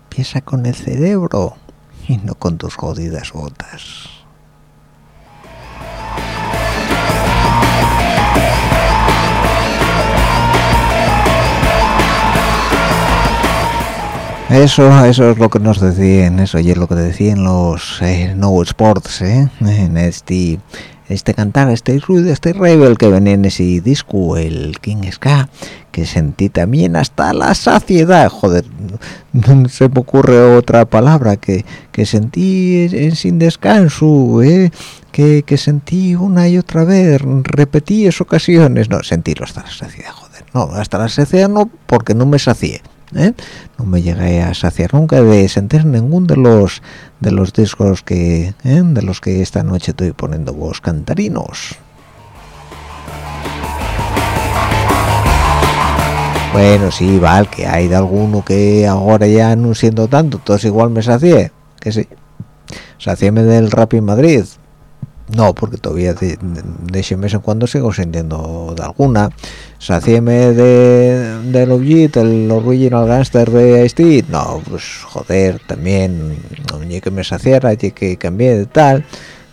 Speaker 2: piensa con el cerebro y no con tus jodidas botas. Eso, eso es lo que nos decían, eso y es lo que decían los eh, No Sports, ¿eh? en este, este cantar, este ruido, este rebel que venía en ese disco, el King Ska, que sentí también hasta la saciedad, joder, no se me ocurre otra palabra, que, que sentí en, sin descanso, ¿eh? que, que sentí una y otra vez, repetí esas ocasiones, no, sentirlo hasta la saciedad, joder, no, hasta la saciedad no, porque no me sacié. ¿eh? no me llegué a saciar nunca de sentir ningún de los de los discos que ¿eh? de los que esta noche estoy poniendo vos cantarinos. Bueno sí vale que hay de alguno que ahora ya no siendo tanto todos igual me sacié que sí. Saciéme del rap en Madrid no porque todavía de, de ese mes en cuando sigo sintiendo de alguna. Saciéme de del Objet, el original gangster de ice no pues joder también no que me saciara ni que cambié de tal.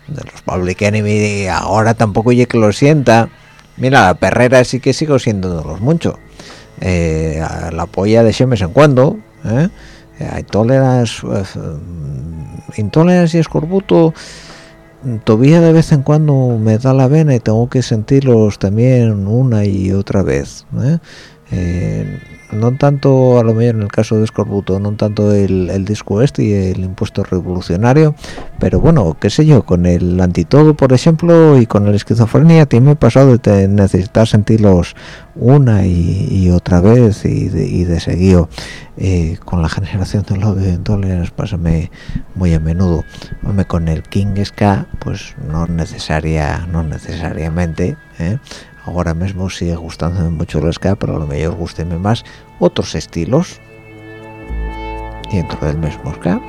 Speaker 2: De los Public Enemy ahora tampoco ya que lo sienta. Mira la perrera sí que sigo siendo de mucho. Eh, la polla de ese en cuando ¿eh? hay toleras intolerancia y escorbuto todavía de vez en cuando me da la vena y tengo que sentirlos también una y otra vez ¿eh? No tanto a lo mejor en el caso de Escorbuto no tanto el, el, disco este y el impuesto revolucionario pero bueno qué sé yo con el antitodo por ejemplo y con la esquizofrenia he pasado de necesitar sentirlos una y, otra vez y de, y de seguido eh, con la generación de los dólares pásame muy a menudo Hombre, con el King Ska pues no necesaria no necesariamente ¿eh? Ahora mismo sigue gustándome mucho el ska pero a lo mejor gusteme más otros estilos dentro del mismo ska.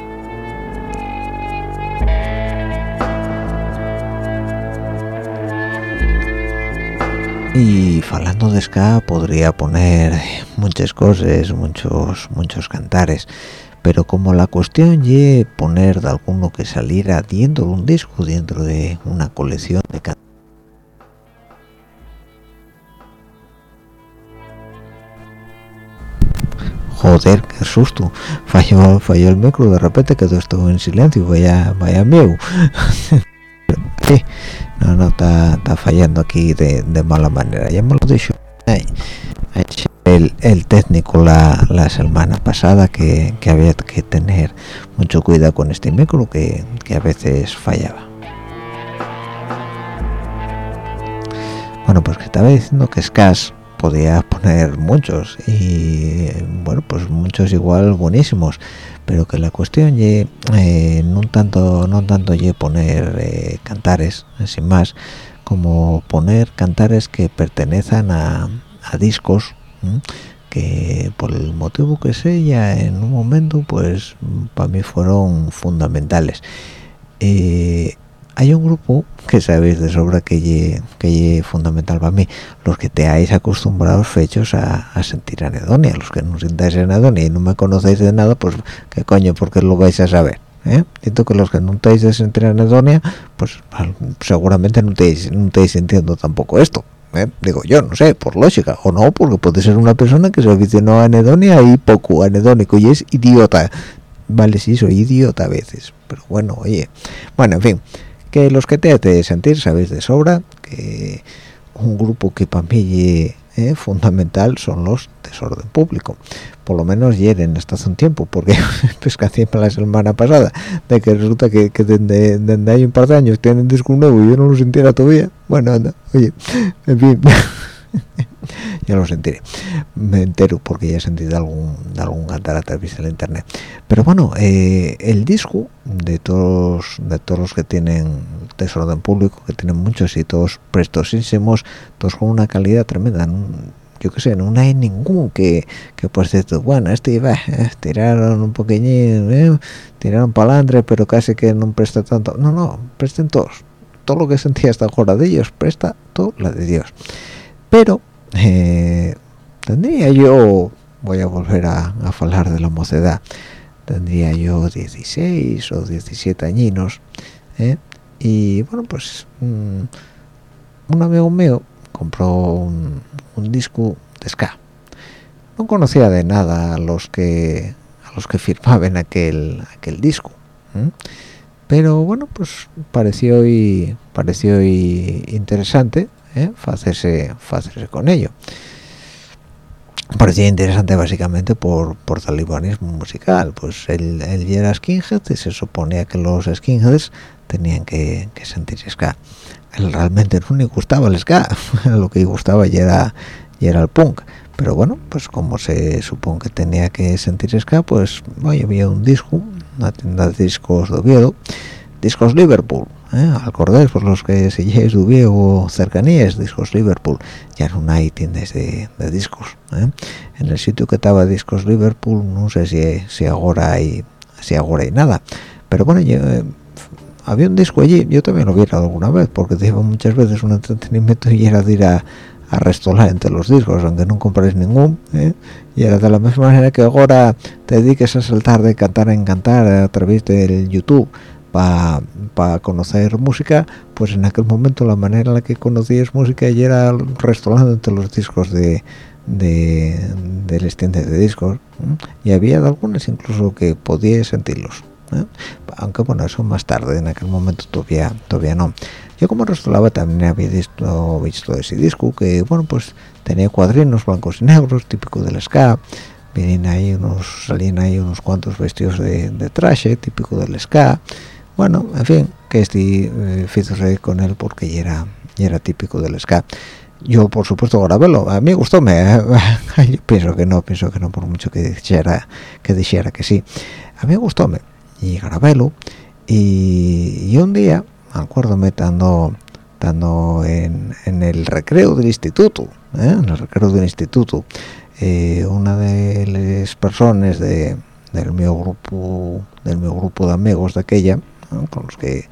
Speaker 2: Y hablando de ska podría poner muchas cosas muchos muchos cantares pero como la cuestión es poner de alguno que saliera dentro de un disco dentro de una colección de cantares joder qué susto. Falló falló el micro de repente quedó esto en silencio vaya vaya mío no no está, está fallando aquí de, mala manera. Ya me lo dicho. El, el técnico la, la, semana pasada que, que, había que tener mucho cuidado con este micro que, que a veces fallaba. Bueno pues que estaba diciendo que Scas podía poner muchos y bueno pues muchos igual buenísimos pero que la cuestión ye, eh, no tanto no tanto ye poner eh, cantares sin más como poner cantares que pertenezcan a, a discos ¿eh? que por el motivo que sea en un momento pues para mí fueron fundamentales hay un grupo que sabéis de sobra que ye fundamental para mí los que te hayáis acostumbrados fechos a, sentir anedonia los que no sintáis anedonia y no me conocéis de nada pues qué coño porque lo vais a saber ¿eh? que los que no estáis de sentir anedonia pues seguramente no estáis no estáis sintiendo tampoco esto ¿eh? digo yo no sé por lógica o no porque puede ser una persona que se aficionó a anedonia y poco anedónico y es idiota vale sí soy idiota a veces pero bueno oye bueno en fin que los que te de sentir sabéis de sobra que un grupo que para mí es fundamental son los desorden público. Por lo menos hieren hasta hace un tiempo porque pescací la semana pasada de que resulta que, que desde, desde hay un par de años tienen disco nuevo y yo no lo sintiera todavía. Bueno anda oye en fin ya lo sentiré me entero porque ya he sentido algún algún cantar a través de la internet. Pero bueno eh, el disco de todos de todos los que tienen desorden público que tienen muchos y todos prestosísimos todos con una calidad tremenda yo qué sé no hay ningún que que pues esto, bueno este iba eh, tiraron un poquillín eh, tiraron palandre pero casi que no presta tanto. No no presten todos. Todo lo que sentía hasta ahora de ellos presta todo la de Dios. Pero eh, tendría yo voy a volver a, hablar de la mocedad tendría yo 16 o 17 añinos ¿eh? y bueno pues mm, un amigo mío compró un, un disco de ska no conocía de nada a los que a los que firmaban aquel aquel disco ¿eh? pero bueno pues pareció y pareció y interesante ¿eh? con ello. Parecía interesante básicamente por por talibanismo musical. Pues él, él era skinhead y se suponía que los skinheads tenían que, que sentir ska. Él realmente no le gustaba el ska lo que le gustaba ya era ya era el punk. Pero bueno pues como se supone que tenía que sentir ska pues oye, había un disco una tienda de discos de Oviedo discos Liverpool ¿eh? acordáis por los que si lleguéis de Oviedo o cercanías discos Liverpool ya no hay tiendas de, de discos ¿eh? en el sitio que estaba discos Liverpool no sé si, si ahora hay si ahora hay nada pero bueno yo, eh, había un disco allí yo también lo viera alguna vez porque te lleva muchas veces un entretenimiento y era de ir a, a restolar entre los discos aunque no compres ningún ¿eh? y era de la misma manera que ahora te dediques a saltar de cantar en cantar a través del YouTube para conocer música pues en aquel momento la manera en la que conocías música ya era restaurando entre los discos de de, de las de discos y había algunas incluso que podías sentirlos ¿eh? aunque bueno eso más tarde en aquel momento todavía todavía no. Yo como restauraba también había visto, visto ese disco que bueno pues tenía cuadrinos blancos y negros típico del ska. Vienen ahí unos salían ahí unos cuantos vestidos de, de traje típico del ska bueno en fin que este eh, con él porque ya era era típico del ska. Yo por supuesto grabélo a mí gustó me yo pienso que no pienso que no por mucho que dijera que dijera que sí. A mí gustóme y grabélo y, y un día acuérdome estando en, en el recreo del instituto ¿eh? en el recreo del instituto eh, una de las personas de del mi grupo del mi grupo de amigos de aquella con los que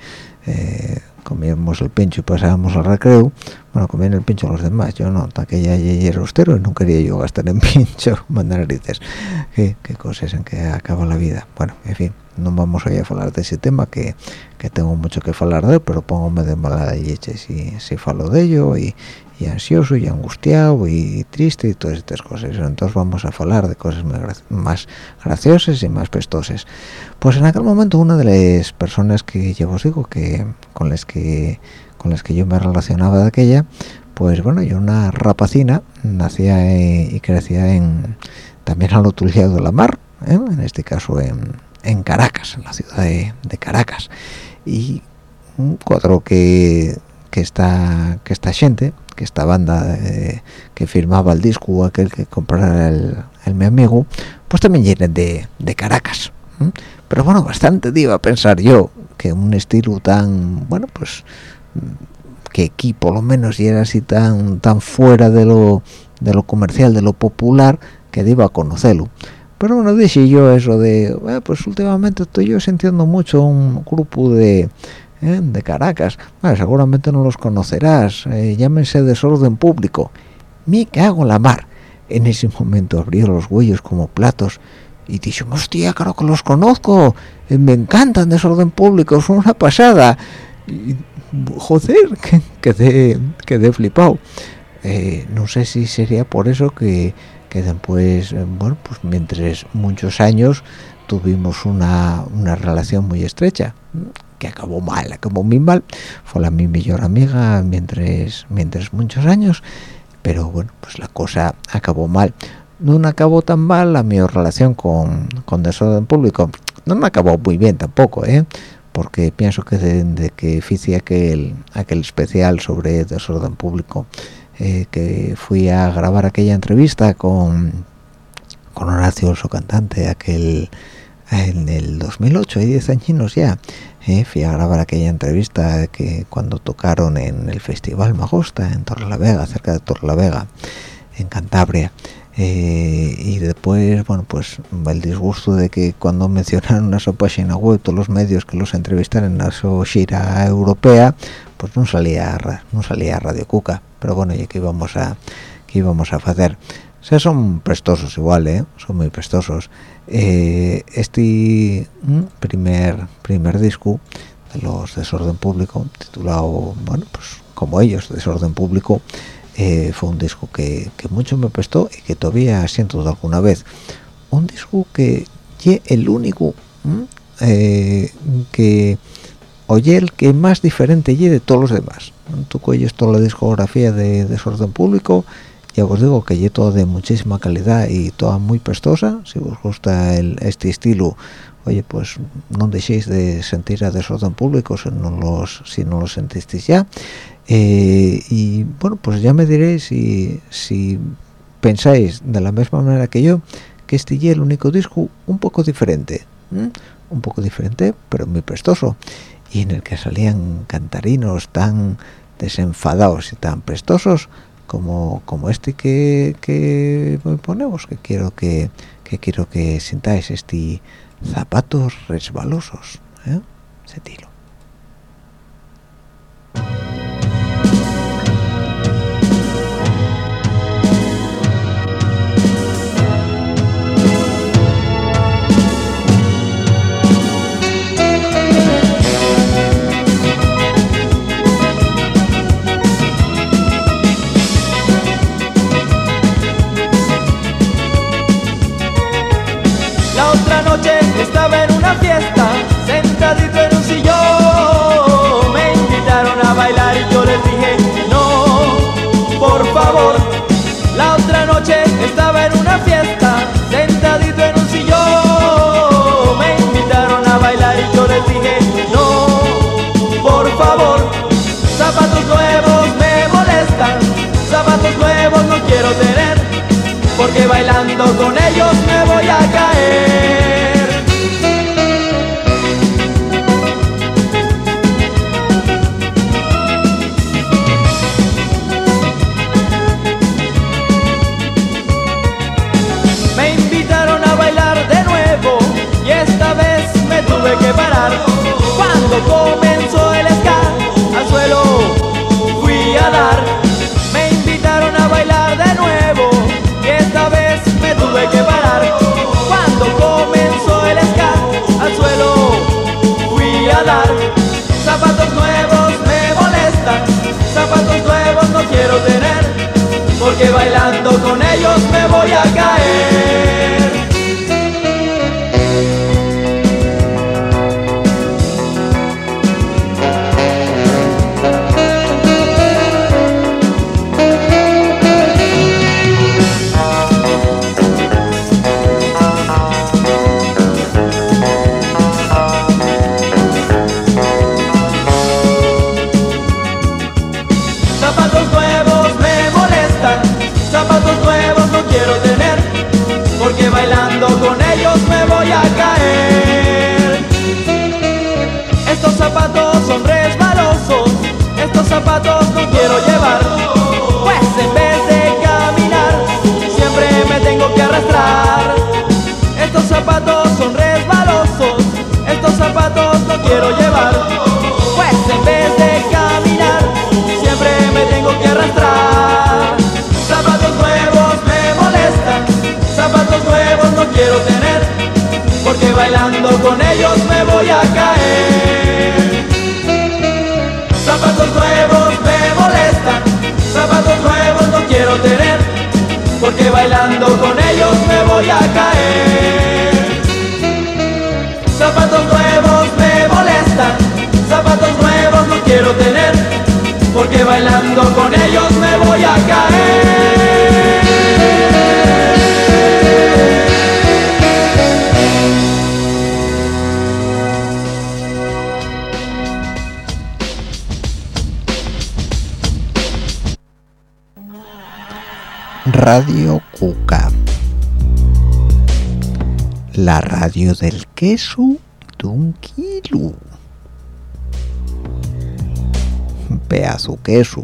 Speaker 2: eh, comíamos el pincho y pasábamos al recreo. Bueno comían el pincho los demás yo no aquella ya era austero y no quería yo gastar en pincho mandar narices. Qué, qué cosas en que acaba la vida. Bueno en fin no vamos ir a hablar de ese tema que, que tengo mucho que hablar de él pero póngame de mala leche si, si falo de ello y, y ansioso y angustiado y triste y todas estas cosas. Entonces vamos a hablar de cosas más, gra más graciosas y más pestosas. Pues en aquel momento una de las personas que ya os digo que con las que con las que yo me relacionaba de aquella pues bueno yo una rapacina nacía y crecía en también al otro lado de la mar ¿eh? en este caso en, en Caracas en la ciudad de, de Caracas. Y un cuadro que que está que esta gente que esta banda eh, que firmaba el disco aquel que comprara el, el mi amigo pues también vienen de, de Caracas pero bueno bastante iba a pensar yo que un estilo tan bueno pues que aquí por lo menos ya era así tan tan fuera de lo de lo comercial de lo popular que iba a conocerlo pero bueno dije yo eso de eh, pues últimamente estoy yo sintiendo mucho un grupo de ¿eh? de Caracas. Seguramente no los conocerás eh, llámense desorden público. Me cago en la mar. En ese momento abrió los huellos como platos y dije hostia claro que los conozco. Eh, me encantan desorden público son una pasada y, joder que quedé quedé flipado no sé si sería por eso que, que después bueno pues mientras muchos años tuvimos una, una relación muy estrecha que acabó mal, acabó muy mal. Fue la mi mejor amiga mientras mientras muchos años pero bueno pues la cosa acabó mal. No acabó tan mal la mi relación con, con desorden público. No me acabó muy bien tampoco ¿eh? porque pienso que desde que hice aquel, aquel especial sobre desorden público eh, que fui a grabar aquella entrevista con, con Horacio, su cantante, aquel en el 2008, hay 10 añinos ya, eh, fui a grabar aquella entrevista que cuando tocaron en el Festival Magosta, en Torrelavega, cerca de Torrelavega, en Cantabria. Eh, y después, bueno, pues el disgusto de que cuando mencionaron a su página web todos los medios que los entrevistaron a su gira europea, pues no salía no salía Radio Cuca, pero bueno, y que íbamos a que íbamos a hacer. O sea, son prestosos igual, ¿eh? Son muy prestosos. Eh, este primer primer disco de los Desorden Público, titulado, bueno, pues como ellos, Desorden Público, eh, fue un disco que, que, mucho me prestó y que todavía siento de alguna vez. Un disco que es el único eh, que oye el que más diferente y de todos los demás. Tú coyes toda la discografía de Desorden Público, ya os digo que es todo de muchísima calidad y toda muy prestosa. Si os gusta el, este estilo, oye, pues no dejéis de sentir a Desorden Público si no los, si no sentisteis ya. Eh, y bueno, pues ya me diréis si, si pensáis de la misma manera que yo que este es el único disco un poco diferente, ¿eh? un poco diferente, pero muy prestoso, y en el que salían cantarinos tan desenfadados y tan prestosos como, como este que, que ponemos, que quiero que, que quiero que sintáis este zapatos resbalosos, ¿eh? ese
Speaker 14: dije no, por favor. La otra noche estaba en una fiesta, sentadito en un sillón. Me invitaron a bailar y yo les dije no, por favor. Zapatos nuevos me molestan, zapatos nuevos no quiero tener, porque bailando con ellos me
Speaker 2: Radio Cuca. La radio del queso de un kilo. Queso.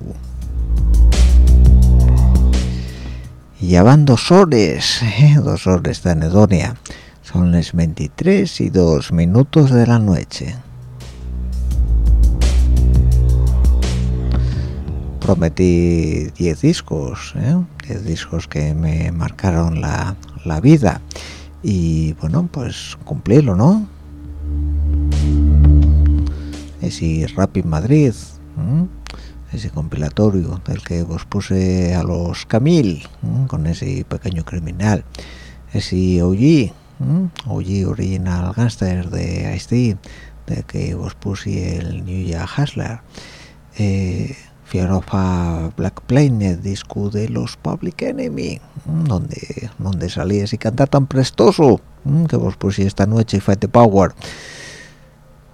Speaker 2: Ya van dos horas, ¿eh? dos horas de anedonia. Son las 23 y 2 minutos de la noche. prometí 10 discos, ¿eh? 10 discos que me marcaron la, la, vida. Y bueno, pues cumplirlo, ¿no? Ese Rap in Madrid, ese compilatorio del que vos puse a los Camil, con ese pequeño criminal, ese OG, ¿eh? OG Original Gangster de Ice-T, de que vos puse el New York Hustler, eh, Fierofa Black Planet, disco de los Public Enemy, donde donde salías y cantar tan prestoso, que vos pusí esta noche Fight Power.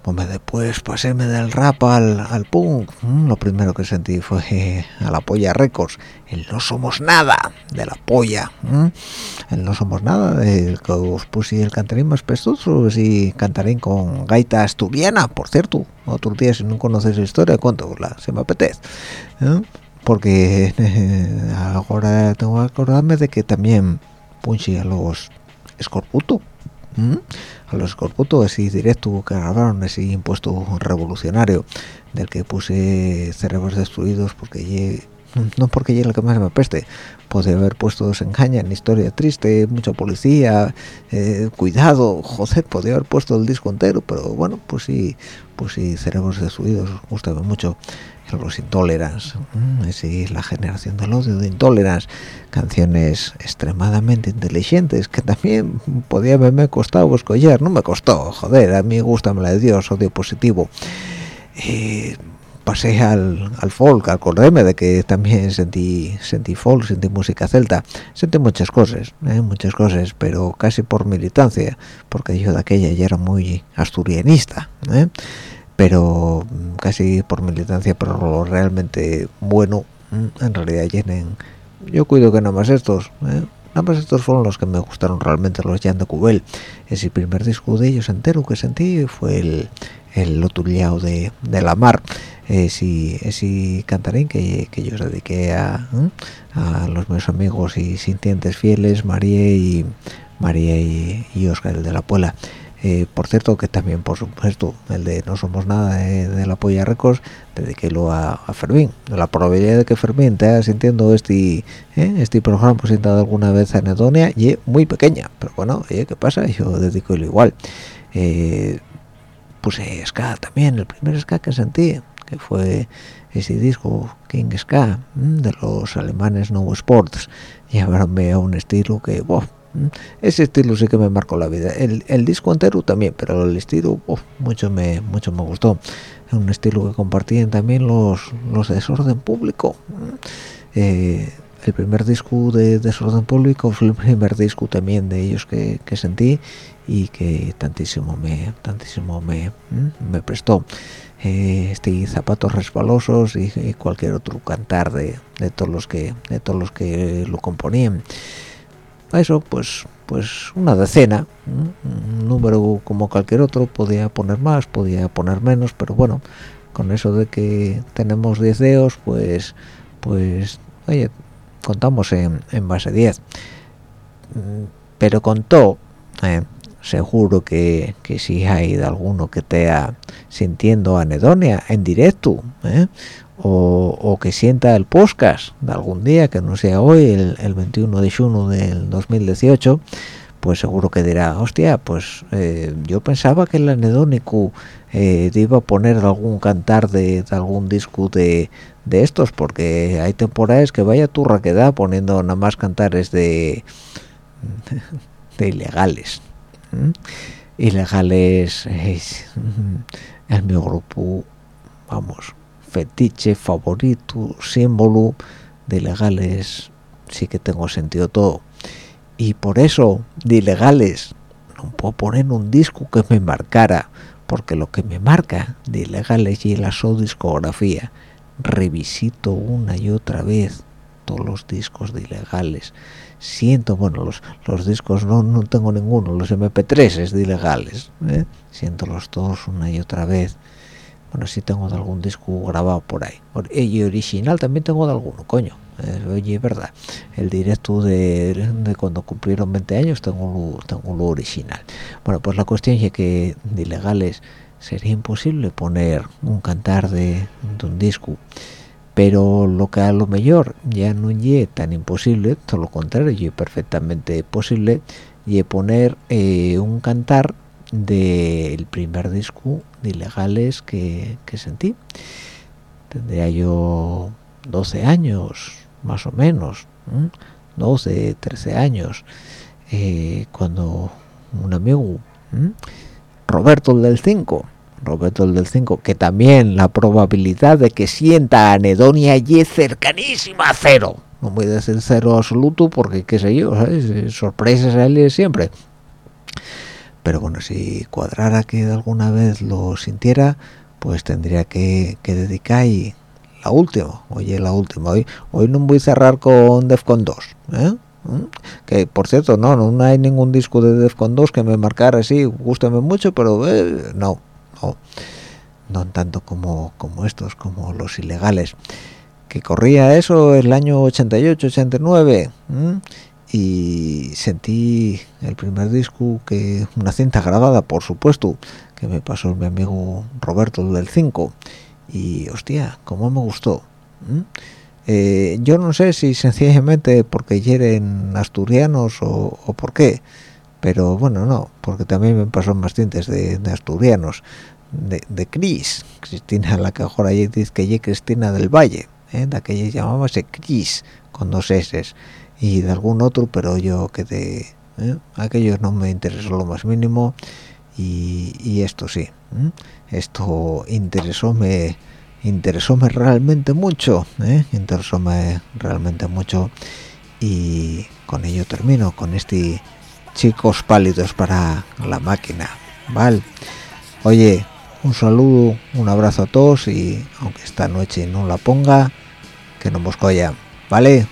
Speaker 2: Hombre, después paséme del rap al, punk, lo primero que sentí fue a la polla Records, el no somos nada de la polla, el no somos nada del que os puse el cantarín más prestoso, y cantarín con gaita asturiana, por cierto, otro día si no conoces la historia, cuéntosla, se me apetece, ¿eh? porque ahora tengo que acordarme de que también punchi a los escorputo, a los Corputo ese directo que grabaron ese impuesto revolucionario del que puse cerebros destruidos porque ye, no porque llegue lo que más me apeste podría haber puesto desengaña en historia triste mucha policía eh, cuidado joder podría haber puesto el disco entero pero bueno pues sí pues sí cerebros destruidos gusta mucho los Intolerance, es la generación del odio de Intolerance, canciones extremadamente inteligentes que también podía haberme costado escoger, no me costó, joder, a mí gusta la de Dios, odio positivo. Eh, pasé al, al folk, acordéme de que también sentí sentí folk, sentí música celta, sentí muchas cosas, ¿eh? muchas cosas, pero casi por militancia, porque yo de aquella ya era muy asturianista, ¿eh? pero casi por militancia pero lo realmente bueno en realidad llenen yo cuido que nada más estos ¿eh? nada más estos fueron los que me gustaron realmente los Jan de Cubel ese primer disco de ellos entero que sentí fue el el de, de la mar ese, ese cantarín que, yo dediqué a, a los meus amigos y sintientes fieles María y María y, Oscar el de la Puela eh, por cierto que también por supuesto el de no somos nada de, de la polla récords dediquélo a, a, Fermín. La probabilidad de que Fermín esté sintiendo este ¿eh? este programa presentado alguna vez en Edonia y muy pequeña. Pero bueno oye qué pasa yo dedico igual. Eh, puse ska también el primer ska que sentí que fue ese disco King Ska de los alemanes No Sports llevaronme a un estilo que wow, ese estilo sí que me marcó la vida. El, el disco entero también pero el estilo uf, mucho me mucho me gustó. Un estilo que compartían también los los desorden público. Eh, el primer disco de desorden público fue el primer disco también de ellos que, que sentí y que tantísimo me tantísimo me, me prestó eh, este zapatos resbalosos y, cualquier otro cantar de, de todos los que de todos los que lo componían. Eso pues pues una decena un número como cualquier otro podía poner más podía poner menos pero bueno con eso de que tenemos 10 dedos pues pues oye contamos en, en base 10 pero con todo eh, seguro que, que si hay de alguno que te sintiendo anedonia en directo ¿eh? o, o, que sienta el podcast de algún día que no sea hoy el, el 21 de junio del 2018 pues seguro que dirá hostia pues eh, yo pensaba que el anedónico eh, iba a poner algún cantar de, de algún disco de, de, estos porque hay temporadas que vaya turra que da poniendo nada más cantares de de ilegales ¿Mm? ilegales es, es mi grupo vamos fetiche favorito símbolo de ilegales sí que tengo sentido todo y por eso de ilegales no puedo poner un disco que me marcara porque lo que me marca de ilegales y la su discografía revisito una y otra vez todos los discos de ilegales siento bueno los, los discos no, no tengo ninguno los mp3 es de ilegales ¿eh? siento los todos una y otra vez. Bueno sí tengo de algún disco grabado por ahí. Y original también tengo de alguno coño. Eh, oye es verdad el directo de, de, cuando cumplieron 20 años tengo lo, tengo lo original. Bueno pues la cuestión es que de ilegales sería imposible poner un cantar de, de un disco pero lo que a lo mejor ya no es tan imposible todo lo contrario es perfectamente posible y poner eh, un cantar del primer disco de ilegales que, que sentí tendría yo 12 años más o menos ¿eh? 12 13 años eh, cuando un amigo. Roberto el del 5 Roberto el del 5 que también la probabilidad de que sienta anedonia y cercanísima a cero. No voy a decir cero absoluto porque qué sé yo ¿sabes? sorpresas a él siempre. Pero bueno si cuadrara que alguna vez lo sintiera pues tendría que, que dedicar y la última oye la última. Hoy hoy no voy a cerrar con Defcon 2 ¿eh? que por cierto no no hay ningún disco de Defcon 2 que me marcara así gústame mucho pero eh, no no no tanto como como estos como los ilegales que corría eso el año 88 89 ¿eh? y sentí el primer disco que una cinta grabada por supuesto que me pasó mi amigo Roberto del 5 y hostia cómo me gustó eh, yo no sé si sencillamente porque hieren asturianos o, o, por qué pero bueno no porque también me pasó más tintes de, asturianos de, de, Cris Cristina la que ahora dice que es Cristina del Valle ¿eh? de aquella llamábase Cris con dos S y de algún otro pero yo quedé ¿eh? aquellos no me interesó lo más mínimo y, y esto sí ¿eh? esto interesóme interesóme realmente mucho ¿eh? interesóme realmente mucho y con ello termino con este chicos pálidos para la máquina, ¿vale? Oye, un saludo, un abrazo a todos y aunque esta noche no la ponga, que no nos colla, ¿vale?